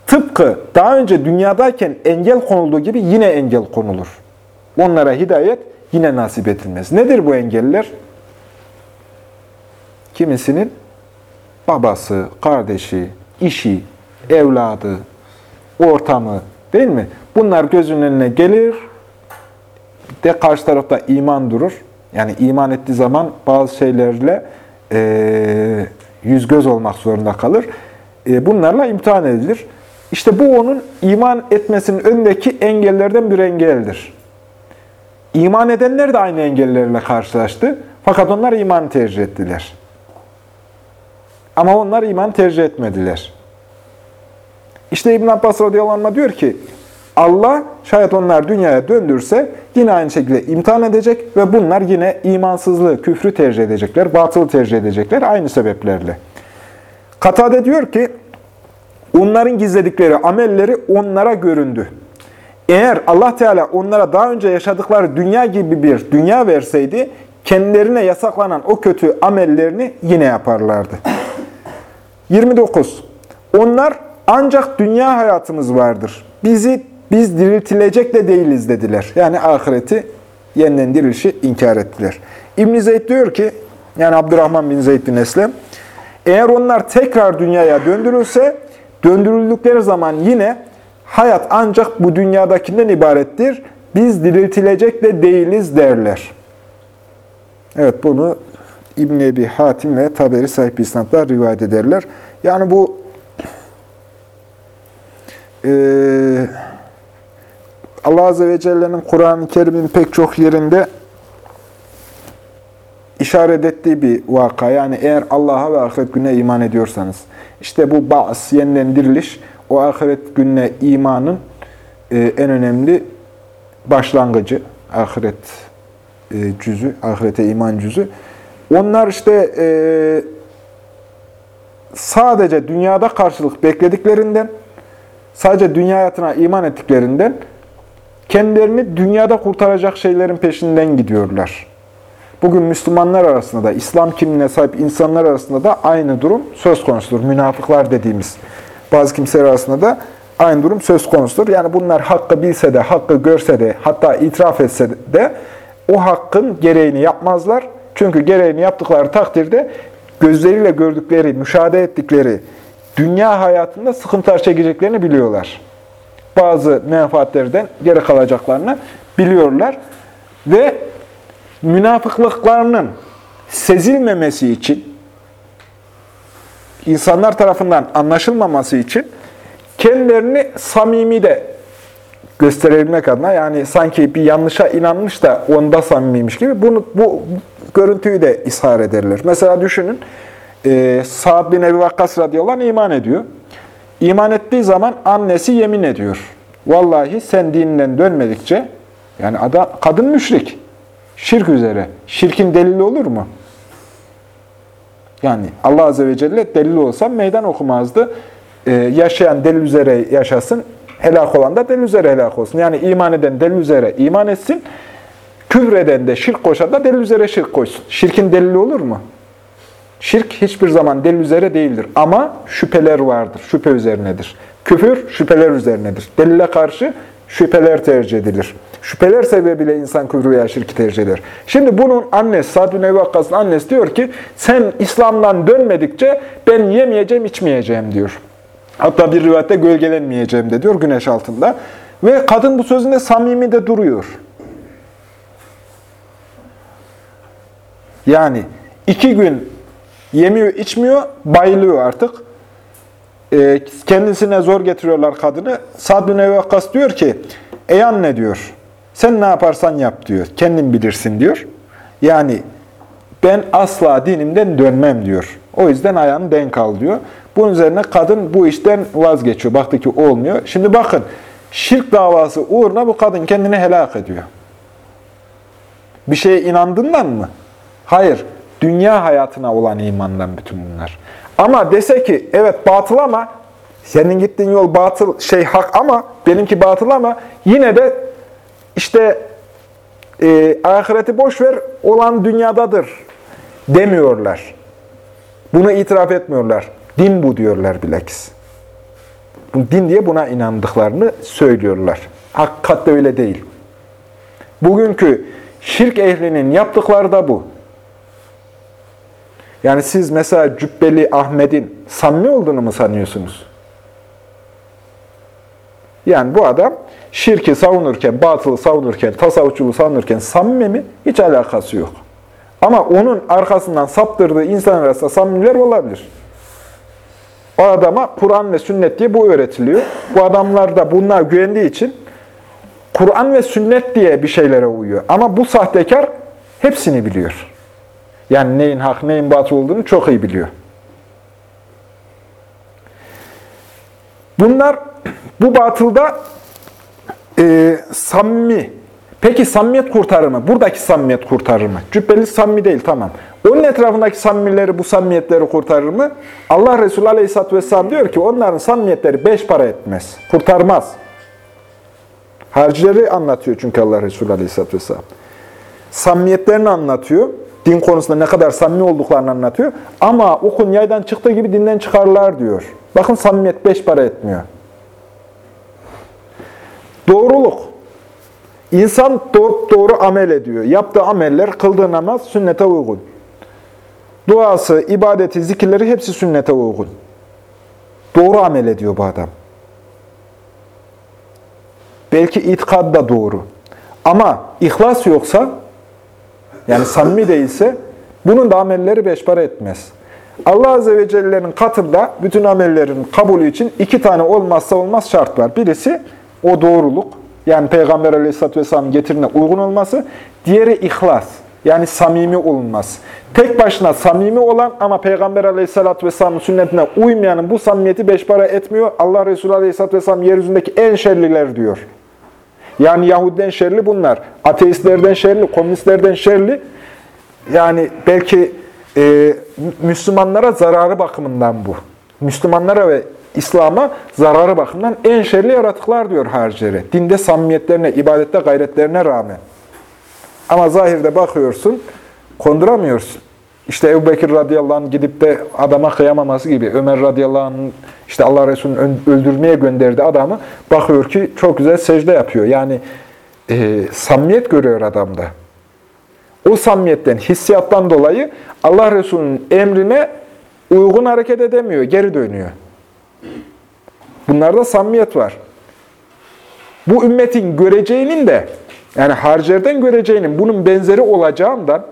[SPEAKER 1] tıpkı daha önce dünyadayken engel konulduğu gibi yine engel konulur. Onlara hidayet yine nasip edilmez. Nedir bu engeller? Kimisinin babası, kardeşi, işi, evladı, ortamı değil mi? Bunlar gözünün önüne gelir de karşı tarafta iman durur. Yani iman ettiği zaman bazı şeylerle e, yüz göz olmak zorunda kalır. E, bunlarla imtihan edilir. İşte bu onun iman etmesinin önündeki engellerden bir engeldir. İman edenler de aynı engellerle karşılaştı. Fakat onlar imanı tercih ettiler. Ama onlar iman tercih etmediler. İşte İbn Abbas radıyallahu anh diyor ki, Allah şayet onlar dünyaya döndürse yine aynı şekilde imtihan edecek ve bunlar yine imansızlığı, küfrü tercih edecekler, batılı tercih edecekler aynı sebeplerle. Katade diyor ki, onların gizledikleri amelleri onlara göründü. Eğer Allah Teala onlara daha önce yaşadıkları dünya gibi bir dünya verseydi, kendilerine yasaklanan o kötü amellerini yine yaparlardı. 29. Onlar ancak dünya hayatımız vardır. Bizi biz diriltilecek de değiliz dediler. Yani ahireti yeniden dirilişi inkar ettiler. İbn Zeyd diyor ki, yani Abdurrahman bin Zeyd bin Eslem, eğer onlar tekrar dünyaya döndürülse, döndürüldükleri zaman yine hayat ancak bu dünyadakinden ibarettir. Biz diriltilecek de değiliz derler. Evet bunu İbn Ebi Hatim ve Taberi sahip isnatlar rivayet ederler. Yani bu e, Allah Azze ve Celle'nin Kur'an-ı Kerim'in pek çok yerinde işaret ettiği bir vaka. Yani eğer Allah'a ve ahiret gününe iman ediyorsanız, işte bu ba'as, yeniden diriliş, o ahiret gününe imanın e, en önemli başlangıcı, ahiret e, cüzü, ahirete iman cüzü. Onlar işte e, sadece dünyada karşılık beklediklerinden, sadece dünya hayatına iman ettiklerinden, kendilerini dünyada kurtaracak şeylerin peşinden gidiyorlar. Bugün Müslümanlar arasında da, İslam kimliğine sahip insanlar arasında da aynı durum söz konusudur. Münafıklar dediğimiz bazı kimseler arasında da aynı durum söz konusudur. Yani bunlar hakkı bilse de, hakkı görse de, hatta itiraf etse de o hakkın gereğini yapmazlar. Çünkü gereğini yaptıkları takdirde gözleriyle gördükleri, müşahede ettikleri dünya hayatında sıkıntılar çekeceklerini biliyorlar. Bazı menfaatlerden geri kalacaklarını biliyorlar. Ve münafıklıklarının sezilmemesi için, insanlar tarafından anlaşılmaması için kendilerini samimi de gösterebilmek adına yani sanki bir yanlışa inanmış da onda samimiymiş gibi bunu bu görüntüyü de ishar ederler. Mesela düşünün e, Sa'd bin Ebi Vakkas radıyallahu anh iman ediyor. İman ettiği zaman annesi yemin ediyor. Vallahi sen dininden dönmedikçe yani adam kadın müşrik. Şirk üzere. Şirkin delili olur mu? Yani Allah Azze ve Celle delili olsa meydan okumazdı. Ee, yaşayan delil üzere yaşasın, helak olan da delil üzere helak olsun. Yani iman eden delil üzere iman etsin, küfreden de şirk koşan da delil üzere şirk koysun. Şirkin delili olur mu? Şirk hiçbir zaman delil üzere değildir. Ama şüpheler vardır. Şüphe üzerinedir. Küfür şüpheler üzerinedir. Delile karşı şüpheler tercih edilir. Şüpheler sebebiyle insan küfrü veya şirki tercih eder. Şimdi bunun annesi, Sa'd bin Ebi annesi diyor ki, sen İslam'dan dönmedikçe ben yemeyeceğim, içmeyeceğim diyor. Hatta bir rivayette gölgelenmeyeceğim de diyor güneş altında. Ve kadın bu sözünde samimi de duruyor. Yani iki gün yemiyor, içmiyor, bayılıyor artık. E, kendisine zor getiriyorlar kadını. Sa'd bin Ebi diyor ki, ey anne diyor, sen ne yaparsan yap diyor. Kendin bilirsin diyor. Yani ben asla dinimden dönmem diyor. O yüzden ayağını denk al diyor. Bunun üzerine kadın bu işten vazgeçiyor. Baktı ki olmuyor. Şimdi bakın şirk davası uğruna bu kadın kendini helak ediyor. Bir şeye inandığından mı? Hayır. Dünya hayatına olan imandan bütün bunlar. Ama dese ki evet batıl ama senin gittiğin yol batıl şey hak ama benimki batıl ama yine de işte e, ahireti boş ver olan dünyadadır demiyorlar. Bunu itiraf etmiyorlar. Din bu diyorlar bilakis. Din diye buna inandıklarını söylüyorlar. Hakikatte öyle değil. Bugünkü şirk ehlinin yaptıkları da bu. Yani siz mesela Cübbeli Ahmet'in samimi olduğunu mu sanıyorsunuz? Yani bu adam şirki savunurken, batılı savunurken, tasavvufçuluğu savunurken samimi mi? Hiç alakası yok. Ama onun arkasından saptırdığı insan arasında samimiler olabilir. O adama Kur'an ve sünnet diye bu öğretiliyor. Bu adamlar da bunlar güvendiği için Kur'an ve sünnet diye bir şeylere uyuyor. Ama bu sahtekar hepsini biliyor. Yani neyin hak, neyin batıl olduğunu çok iyi biliyor. Bunlar bu batılda e, samimi. Peki samimiyet kurtarır mı? Buradaki samimiyet kurtarır mı? Cübbeli samimi değil tamam. Onun etrafındaki samimileri bu samimiyetleri kurtarır mı? Allah Resulü Aleyhisselatü Vesselam diyor ki onların samimiyetleri beş para etmez. Kurtarmaz. Harcileri anlatıyor çünkü Allah Resulü Aleyhisselatü Vesselam. Samimiyetlerini anlatıyor. Din konusunda ne kadar samimi olduklarını anlatıyor. Ama okun yaydan çıktığı gibi dinden çıkarlar diyor. Bakın samimiyet beş para etmiyor. Doğruluk. İnsan doğru, doğru amel ediyor. Yaptığı ameller, kıldığı namaz sünnete uygun. Duası, ibadeti, zikirleri hepsi sünnete uygun. Doğru amel ediyor bu adam. Belki itikad da doğru. Ama ihlas yoksa, yani samimi değilse bunun da amelleri beş para etmez. Allah Azze ve Celle'nin katında bütün amellerin kabulü için iki tane olmazsa olmaz şart var. Birisi o doğruluk, yani Peygamber Aleyhisselatü Vesselam'ın getirine uygun olması. Diğeri ihlas, yani samimi olunması. Tek başına samimi olan ama Peygamber Aleyhisselatü Vesselam'ın sünnetine uymayanın bu samimiyeti beş para etmiyor. Allah Resulü Aleyhisselatü Vesselam yeryüzündeki en şerliler diyor. Yani Yahudiden şerli bunlar. Ateistlerden şerli, komünistlerden şerli. Yani belki e, Müslümanlara zararı bakımından bu. Müslümanlara ve İslam'a zararı bakımından en şerli yaratıklar diyor harceri. Dinde samimiyetlerine, ibadette gayretlerine rağmen. Ama zahirde bakıyorsun, konduramıyorsun. İşte Ebu Bekir radıyallahu anh gidip de adama kıyamaması gibi, Ömer radıyallahu anh işte Allah Resulü'nün öldürmeye gönderdi adamı, bakıyor ki çok güzel secde yapıyor. Yani e, samimiyet görüyor adamda. O samimiyetten, hissiyattan dolayı Allah Resulü'nün emrine uygun hareket edemiyor, geri dönüyor. Bunlarda samimiyet var. Bu ümmetin göreceğinin de, yani harcerden göreceğinin bunun benzeri olacağından,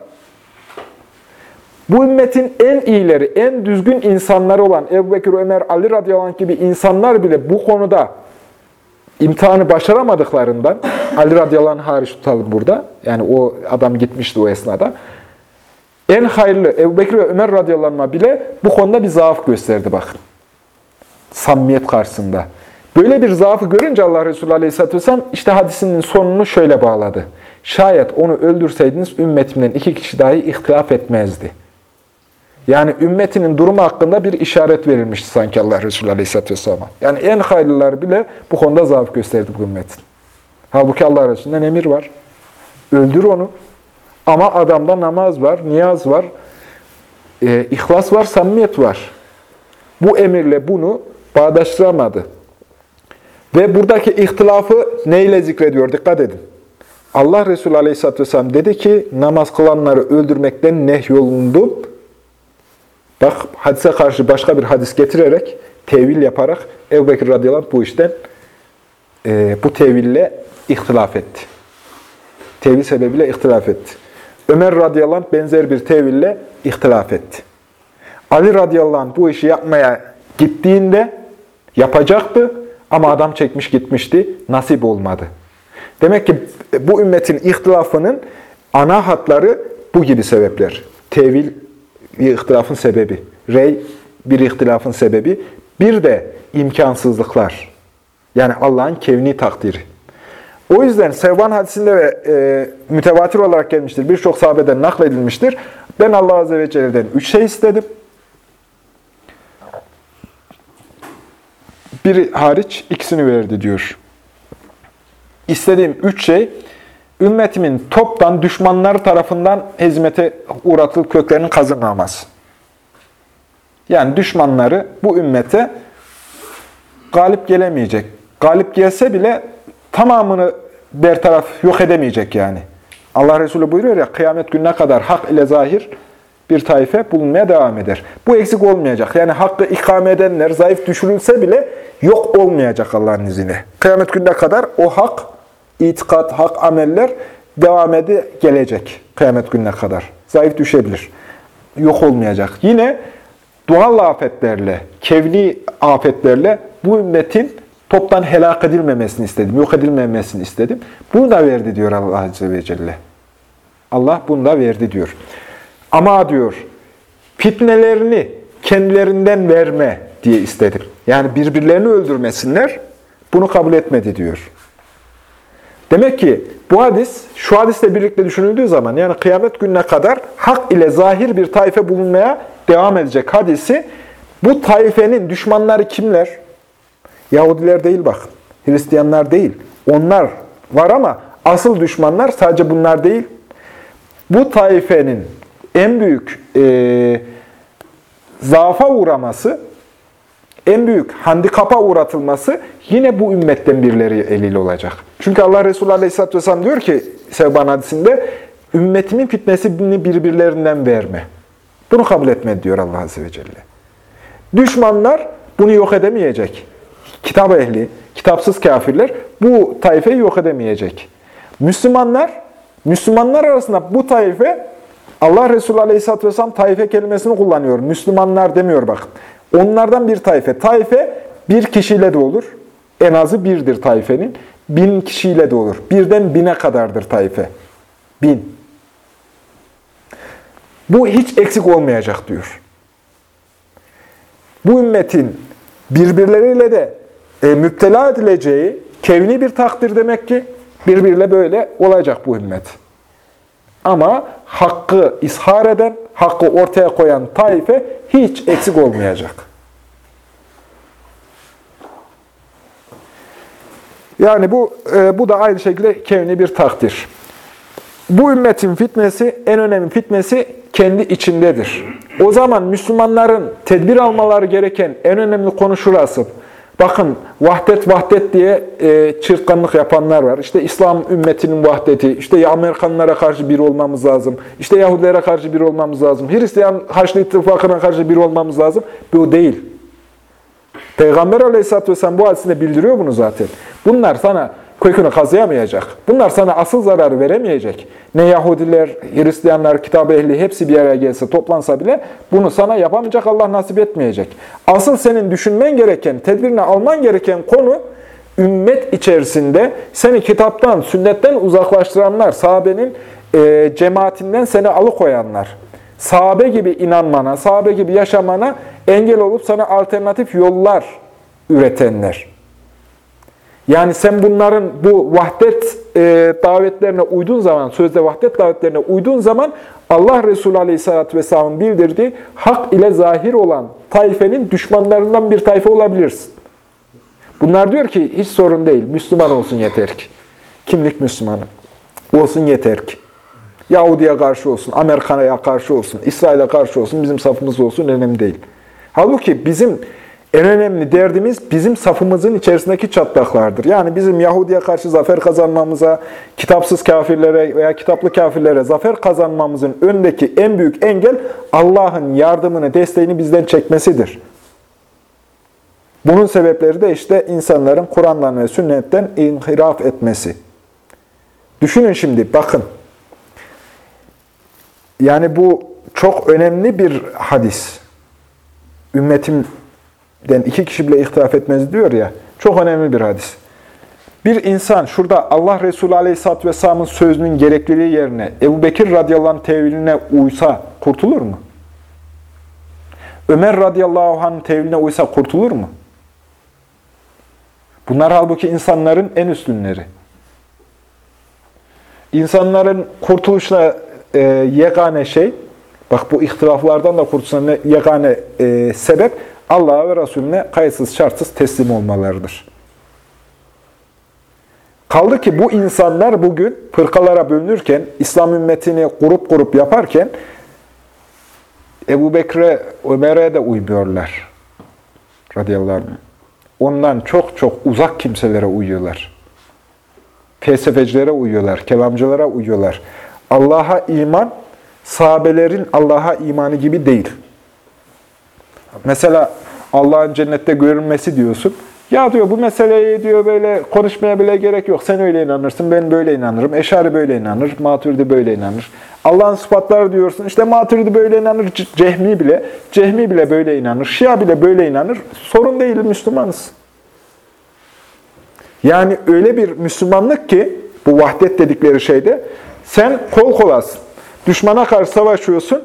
[SPEAKER 1] bu ümmetin en iyileri, en düzgün insanları olan Ebu Bekir, Ömer, Ali radıyallahu anh gibi insanlar bile bu konuda imtihanı başaramadıklarından, Ali radıyallahu anh hariç tutalım burada, yani o adam gitmişti o esnada, en hayırlı Ebu Bekir ve Ömer radıyallahu anh bile bu konuda bir zaaf gösterdi bakın. Samimiyet karşısında. Böyle bir zaafı görünce Allah Resulü aleyhisselatü vesselam işte hadisinin sonunu şöyle bağladı. Şayet onu öldürseydiniz ümmetimden iki kişi dahi ihtilaf etmezdi. Yani ümmetinin durumu hakkında bir işaret verilmişti sanki Allah Resulü Aleyhisselatü Vesselam'a. Yani en hayırlılar bile bu konuda zaaf gösterdi bu ümmetin. Halbuki Allah Resulü'nden emir var. Öldür onu. Ama adamda namaz var, niyaz var, e, ihlas var, samimiyet var. Bu emirle bunu bağdaştıramadı. Ve buradaki ihtilafı neyle zikrediyor? Dikkat edin. Allah Resulü Aleyhisselatü Vesselam dedi ki, namaz kılanları öldürmekten nehyolundum. Bak hadise karşı başka bir hadis getirerek, tevil yaparak Ebu Bekir radıyallahu bu işten e, bu teville ihtilaf etti. Tevil sebebiyle ihtilaf etti. Ömer radıyallahu anh benzer bir teville ihtilaf etti. Ali radıyallahu anh bu işi yapmaya gittiğinde yapacaktı ama adam çekmiş gitmişti, nasip olmadı. Demek ki bu ümmetin ihtilafının ana hatları bu gibi sebepler. Tevil bir ihtilafın sebebi. Rey bir ihtilafın sebebi. Bir de imkansızlıklar. Yani Allah'ın kevni takdiri. O yüzden Sevban hadisinde ve e, mütevatir olarak gelmiştir. Birçok sahabeden nakledilmiştir. Ben Allah Azze ve Celle'den üç şey istedim. Biri hariç ikisini verdi diyor. İstediğim üç şey, ümmetimin toptan düşmanları tarafından hizmete uğratılıp köklerinin kazınmaması. Yani düşmanları bu ümmete galip gelemeyecek. Galip gelse bile tamamını bertaraf yok edemeyecek yani. Allah Resulü buyuruyor ya, kıyamet gününe kadar hak ile zahir bir taife bulunmaya devam eder. Bu eksik olmayacak. Yani hakkı ikame edenler zayıf düşürülse bile yok olmayacak Allah'ın izniyle. Kıyamet gününe kadar o hak, itikat, hak ameller devam ede gelecek kıyamet gününe kadar. Zayıf düşebilir. Yok olmayacak. Yine doğal afetlerle, kevni afetlerle bu ümmetin toptan helak edilmemesini istedim, yok edilmemesini istedim. Bunu da verdi diyor Allah Azze ve Celle. Allah bunu da verdi diyor. Ama diyor, fitnelerini kendilerinden verme diye istedim. Yani birbirlerini öldürmesinler, bunu kabul etmedi diyor. Demek ki bu hadis, şu hadisle birlikte düşünüldüğü zaman, yani kıyamet gününe kadar hak ile zahir bir taife bulunmaya devam edecek hadisi, bu taifenin düşmanları kimler? Yahudiler değil bak, Hristiyanlar değil. Onlar var ama asıl düşmanlar sadece bunlar değil. Bu taifenin en büyük e, zaafa uğraması, en büyük handikapa uğratılması yine bu ümmetten birileri eliyle olacak. Çünkü Allah Resulü Aleyhisselatü Vesselam diyor ki Sevban hadisinde, ümmetimin fitnesini birbirlerinden verme. Bunu kabul etme diyor Allah Azze ve Celle. Düşmanlar bunu yok edemeyecek. Kitap ehli, kitapsız kafirler bu taifeyi yok edemeyecek. Müslümanlar Müslümanlar arasında bu taife, Allah Resulü Aleyhisselatü Vesselam taife kelimesini kullanıyor. Müslümanlar demiyor bakın. Onlardan bir taife. Taife bir kişiyle de olur. En azı birdir taifenin. Bin kişiyle de olur. Birden bine kadardır taife. Bin. Bu hiç eksik olmayacak diyor. Bu ümmetin birbirleriyle de e, müptela edileceği kevni bir takdir demek ki birbiriyle böyle olacak bu ümmet. Ama hakkı ishar eden, hakkı ortaya koyan taife hiç eksik olmayacak. Yani bu e, bu da aynı şekilde kevni bir takdir. Bu ümmetin fitnesi, en önemli fitnesi kendi içindedir. O zaman Müslümanların tedbir almaları gereken en önemli konu şurası. Bakın vahdet vahdet diye e, çırtkanlık yapanlar var. İşte İslam ümmetinin vahdeti, işte Amerikanlara karşı bir olmamız lazım, işte Yahudilere karşı bir olmamız lazım, Hristiyan Haçlı İttifakı'na karşı bir olmamız lazım. Bu değil. Peygamber Aleyhisselatü Vesselam bu hadisinde bildiriyor bunu zaten. Bunlar sana kökünü kazıyamayacak. Bunlar sana asıl zararı veremeyecek. Ne Yahudiler, Hristiyanlar, kitap ehli hepsi bir araya gelse, toplansa bile bunu sana yapamayacak, Allah nasip etmeyecek. Asıl senin düşünmen gereken, tedbirini alman gereken konu, ümmet içerisinde seni kitaptan, sünnetten uzaklaştıranlar, sahabenin e, cemaatinden seni alıkoyanlar. Sahabe gibi inanmana, sahabe gibi yaşamana engel olup sana alternatif yollar üretenler. Yani sen bunların bu vahdet e, davetlerine uyduğun zaman, sözde vahdet davetlerine uyduğun zaman Allah Resulü Aleyhisselatü Vesselam'ın bildirdiği hak ile zahir olan taifenin düşmanlarından bir tayfe olabilirsin. Bunlar diyor ki hiç sorun değil, Müslüman olsun yeter ki. Kimlik Müslümanı olsun yeter ki. Yahudi'ye karşı olsun, Amerika'ya karşı olsun, İsrail'e karşı olsun, bizim safımız olsun önemli değil. Halbuki bizim en önemli derdimiz bizim safımızın içerisindeki çatlaklardır. Yani bizim Yahudi'ye karşı zafer kazanmamıza, kitapsız kafirlere veya kitaplı kafirlere zafer kazanmamızın önündeki en büyük engel Allah'ın yardımını, desteğini bizden çekmesidir. Bunun sebepleri de işte insanların Kur'an'dan ve sünnetten inhiraf etmesi. Düşünün şimdi, bakın. Yani bu çok önemli bir hadis. Ümmetimden iki kişi bile ihtilaf etmez diyor ya. Çok önemli bir hadis. Bir insan şurada Allah Resulü Aleyhisselatü Vesselam'ın sözünün gerekliliği yerine Ebu Bekir radıyallahu anh teviline uysa kurtulur mu? Ömer radıyallahu anh'ın teviline uysa kurtulur mu? Bunlar halbuki insanların en üstünleri. İnsanların kurtuluşuna e, yegane şey, bak bu ihtilaflardan da kurtuluşuna yegane e, sebep Allah'a ve Resulüne kayıtsız şartsız teslim olmalarıdır. Kaldı ki bu insanlar bugün fırkalara bölünürken, İslam ümmetini grup grup yaparken Ebu Bekir'e, Ömer'e de uymuyorlar. Radıyallahu anh. Ondan çok çok uzak kimselere uyuyorlar. Felsefecilere uyuyorlar, kelamcılara uyuyorlar. Allah'a iman, sahabelerin Allah'a imanı gibi değil. Mesela Allah'ın cennette görünmesi diyorsun. Ya diyor bu meseleyi diyor böyle konuşmaya bile gerek yok. Sen öyle inanırsın, ben böyle inanırım. Eşari böyle inanır, Maturidi böyle inanır. Allah'ın sıfatları diyorsun. İşte Maturidi böyle inanır, Cehmi bile. Cehmi bile böyle inanır, Şia bile böyle inanır. Sorun değil, Müslümanız. Yani öyle bir Müslümanlık ki bu vahdet dedikleri şeyde sen kol kolasın. Düşmana karşı savaşıyorsun.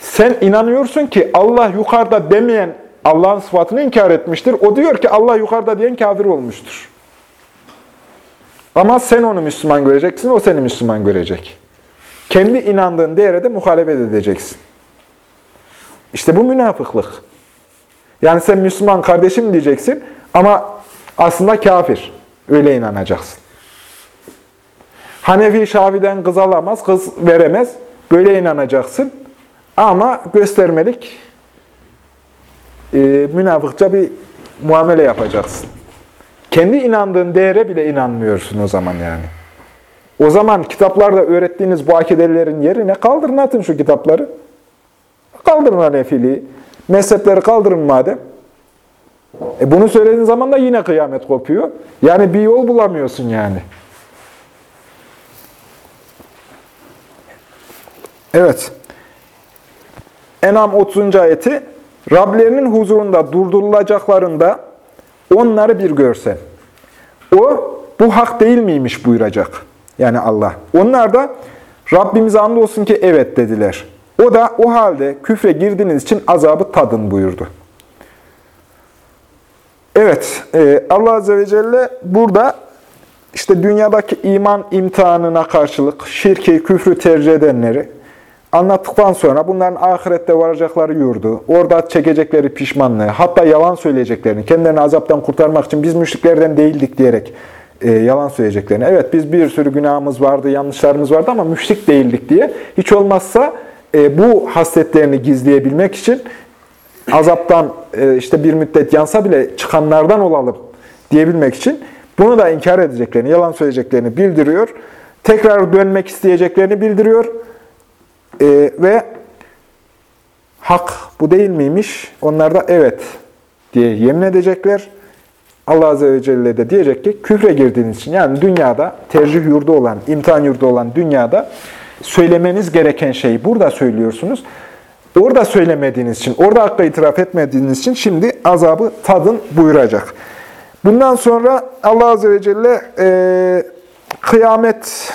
[SPEAKER 1] Sen inanıyorsun ki Allah yukarıda demeyen Allah'ın sıfatını inkar etmiştir. O diyor ki Allah yukarıda diyen kafir olmuştur. Ama sen onu Müslüman göreceksin, o seni Müslüman görecek. Kendi inandığın değere de muhalefet edeceksin. İşte bu münafıklık. Yani sen Müslüman kardeşim diyeceksin ama aslında kafir. Öyle inanacaksın. Hanefi Şafi'den kız alamaz, kız veremez. Böyle inanacaksın. Ama göstermelik e, münafıkça bir muamele yapacaksın. Kendi inandığın değere bile inanmıyorsun o zaman yani. O zaman kitaplarda öğrettiğiniz bu akidelerin yerine kaldırın atın şu kitapları. Kaldırın Hanefiliği. Mezhepleri kaldırın madem. E bunu söylediğin zaman da yine kıyamet kopuyor. Yani bir yol bulamıyorsun yani. Evet. Enam 30. ayeti Rablerinin huzurunda durdurulacaklarında onları bir görsen. O bu hak değil miymiş buyuracak. Yani Allah. Onlar da Rabbimize andolsun ki evet dediler. O da o halde küfre girdiğiniz için azabı tadın buyurdu. Evet, e, Allah Azze ve Celle burada işte dünyadaki iman imtihanına karşılık şirki, küfrü tercih edenleri anlattıktan sonra bunların ahirette varacakları yurdu, orada çekecekleri pişmanlığı, hatta yalan söyleyeceklerini, kendilerini azaptan kurtarmak için biz müşriklerden değildik diyerek e, yalan söyleyeceklerini. Evet biz bir sürü günahımız vardı, yanlışlarımız vardı ama müşrik değildik diye. Hiç olmazsa e, bu hasletlerini gizleyebilmek için azaptan e, işte bir müddet yansa bile çıkanlardan olalım diyebilmek için bunu da inkar edeceklerini, yalan söyleyeceklerini bildiriyor. Tekrar dönmek isteyeceklerini bildiriyor. E, ve hak bu değil miymiş? Onlar da evet diye yemin edecekler. Allah Azze ve Celle de diyecek ki küfre girdiğiniz için yani dünyada tercih yurdu olan, imtihan yurdu olan dünyada söylemeniz gereken şeyi burada söylüyorsunuz. Orada söylemediğiniz için, orada hakka itiraf etmediğiniz için şimdi azabı tadın buyuracak. Bundan sonra Allah Azze ve Celle e, kıyamet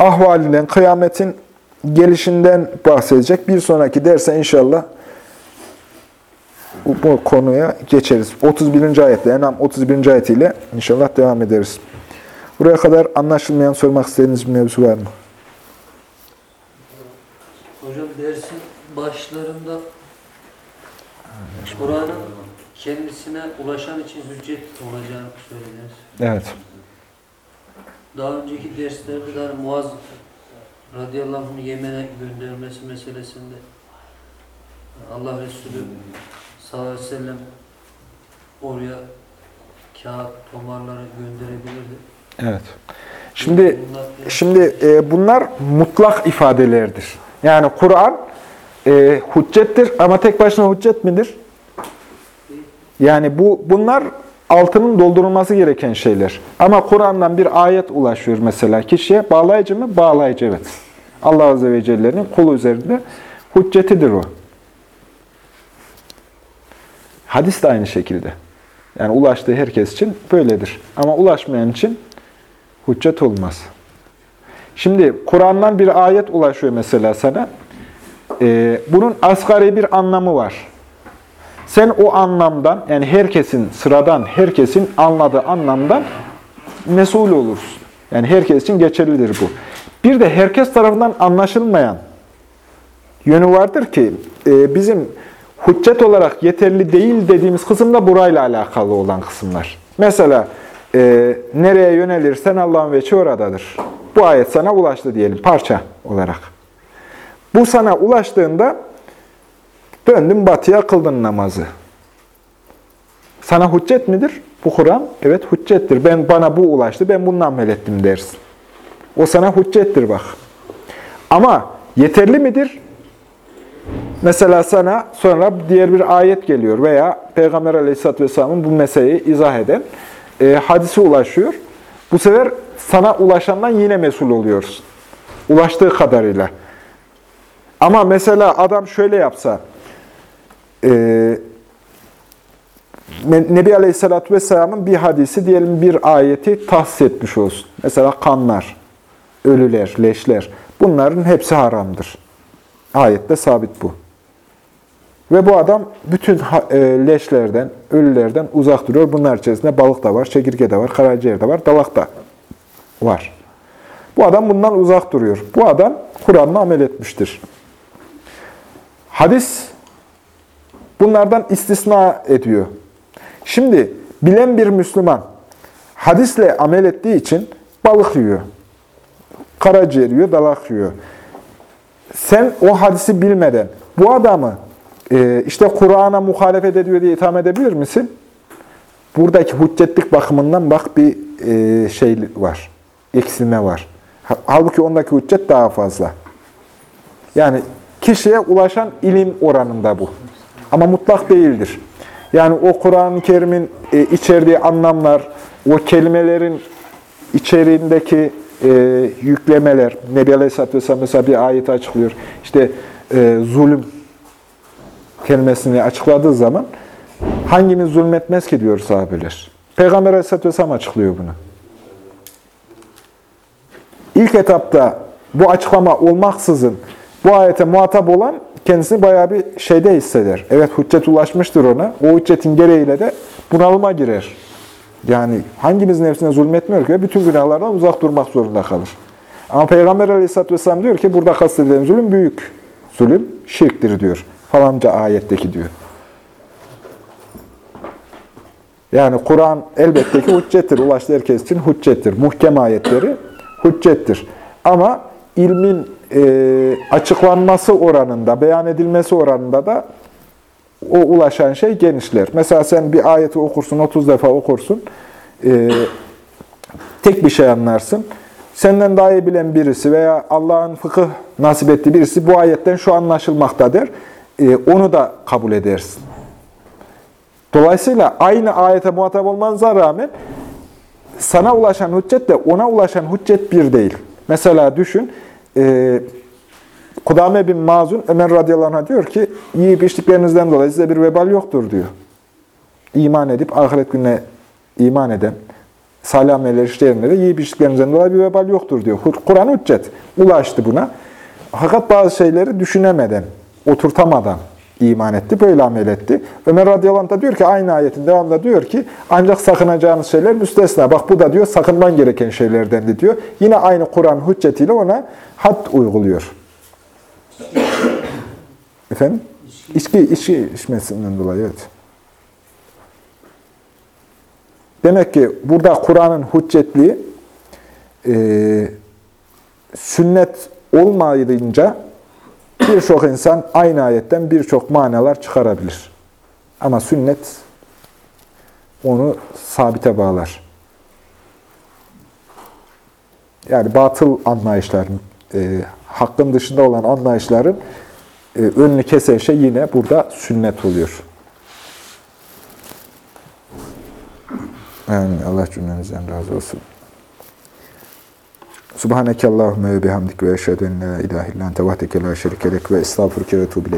[SPEAKER 1] ahvalinden, kıyametin gelişinden bahsedecek. Bir sonraki derse inşallah bu, konuya geçeriz. 31. ayetle, Enam 31. ayetiyle inşallah devam ederiz. Buraya kadar anlaşılmayan, sormak istediğiniz bir mevzu var mı?
[SPEAKER 2] Hocam dersin başlarında Kur'an'ın kendisine ulaşan için hüccet olacağını söylediniz.
[SPEAKER 1] Evet.
[SPEAKER 2] Daha önceki derslerde de hani Muaz radıyallahu anh'ın Yemen'e göndermesi meselesinde Allah Resulü sallallahu aleyhi ve sellem oraya kağıt, tomarları gönderebilirdi.
[SPEAKER 1] Evet. Şimdi Şimdi e, bunlar mutlak ifadelerdir. Yani Kur'an e, hüccettir ama tek başına hüccet midir? Yani bu bunlar altının doldurulması gereken şeyler. Ama Kur'an'dan bir ayet ulaşıyor mesela kişiye. Bağlayıcı mı? Bağlayıcı evet. Allah Azze ve Celle'nin kulu üzerinde hüccetidir o. Hadis de aynı şekilde. Yani ulaştığı herkes için böyledir. Ama ulaşmayan için hüccet olmaz. Şimdi Kur'an'dan bir ayet ulaşıyor mesela sana. Ee, bunun asgari bir anlamı var. Sen o anlamdan, yani herkesin, sıradan herkesin anladığı anlamdan mesul olursun. Yani herkes için geçerlidir bu. Bir de herkes tarafından anlaşılmayan yönü vardır ki e, bizim hüccet olarak yeterli değil dediğimiz kısım da burayla alakalı olan kısımlar. Mesela e, nereye yönelirsen Allah'ın veçi oradadır. Bu ayet sana ulaştı diyelim parça olarak. Bu sana ulaştığında döndün batıya kıldın namazı. Sana hüccet midir bu Kur'an? Evet hüccettir. Ben bana bu ulaştı, ben bununla amel ettim dersin. O sana hüccettir bak. Ama yeterli midir? Mesela sana sonra diğer bir ayet geliyor veya Peygamber Aleyhisselatü Vesselam'ın bu meseleyi izah eden e, hadise ulaşıyor. Bu sefer sana ulaşandan yine mesul oluyorsun. Ulaştığı kadarıyla. Ama mesela adam şöyle yapsa, e, Nebi Aleyhisselatü Vesselam'ın bir hadisi diyelim bir ayeti tahsis etmiş olsun. Mesela kanlar, ölüler, leşler. Bunların hepsi haramdır. Ayette sabit bu. Ve bu adam bütün e, leşlerden, ölülerden uzak duruyor. Bunlar içerisinde balık da var, çekirge de var, karaciğer de var, dalak da var. Bu adam bundan uzak duruyor. Bu adam Kur'an'la amel etmiştir. Hadis bunlardan istisna ediyor. Şimdi bilen bir Müslüman hadisle amel ettiği için balık yiyor. Karaciğer yiyor, dalak yiyor. Sen o hadisi bilmeden bu adamı e, işte Kur'an'a muhalefet ediyor diye itham edebilir misin? Buradaki hüccetlik bakımından bak bir e, şey var. Eksilme var. Halbuki ondaki hüccet daha fazla. Yani kişiye ulaşan ilim oranında bu. Ama mutlak değildir. Yani o Kur'an-ı Kerim'in e, içerdiği anlamlar, o kelimelerin içeriğindeki e, yüklemeler, Nebi Aleyhisselatü Vesselam mesela bir ayet açıklıyor. İşte e, zulüm kelimesini açıkladığı zaman hangimiz zulmetmez ki diyor sahabeler. Peygamber Aleyhisselatü Vesselam açıklıyor bunu. İlk etapta bu açıklama olmaksızın bu ayete muhatap olan kendisini bayağı bir şeyde hisseder. Evet hüccet ulaşmıştır ona. O hüccetin gereğiyle de bunalıma girer. Yani hangimiz nefsine zulmetmiyor ki? Bütün günahlardan uzak durmak zorunda kalır. Ama Peygamber Aleyhisselatü Vesselam diyor ki burada kastedilen zulüm büyük zulüm, şirktir diyor. Falanca ayetteki diyor. Yani Kur'an elbette ki hüccettir. Ulaştı herkes için hüccettir. Muhkem ayetleri hüccettir. Ama ilmin e, açıklanması oranında, beyan edilmesi oranında da o ulaşan şey genişler. Mesela sen bir ayeti okursun, 30 defa okursun, e, tek bir şey anlarsın. Senden daha iyi bilen birisi veya Allah'ın fıkıh nasip ettiği birisi bu ayetten şu anlaşılmakta der. E, onu da kabul edersin. Dolayısıyla aynı ayete muhatap olmanıza rağmen sana ulaşan hüccetle ona ulaşan hüccet bir değil. Mesela düşün, e, Kudame bin Mazun Ömer radıyallahu diyor ki, yiyip içtiklerinizden dolayı size bir vebal yoktur diyor. İman edip ahiret gününe iman eden, salih ameller işleyenlere yiyip içtiklerinizden dolayı bir vebal yoktur diyor. Kur'an hüccet. Ulaştı buna. Fakat bazı şeyleri düşünemeden, oturtamadan iman etti, böyle amel etti. Ömer radıyallahu anh da diyor ki, aynı ayetin devamında diyor ki, ancak sakınacağınız şeyler müstesna. Bak bu da diyor, sakınman gereken şeylerdendi diyor. Yine aynı Kur'an hüccetiyle ona had uyguluyor. Efendim? İçki, içki içmesinden dolayı, evet. Demek ki burada Kur'an'ın hüccetliği e, sünnet olmayınca birçok insan aynı ayetten birçok manalar çıkarabilir. Ama sünnet onu sabite bağlar. Yani batıl anlayışların, e, hakkın dışında olan anlayışların e, önünü kesen şey yine burada sünnet oluyor. Yani Allah cümlemizden razı olsun. Subhaneke Allahümme ve bihamdik ve eşhedü en la ilahe illan tevahdeke ve estağfurke ve tuğbilek.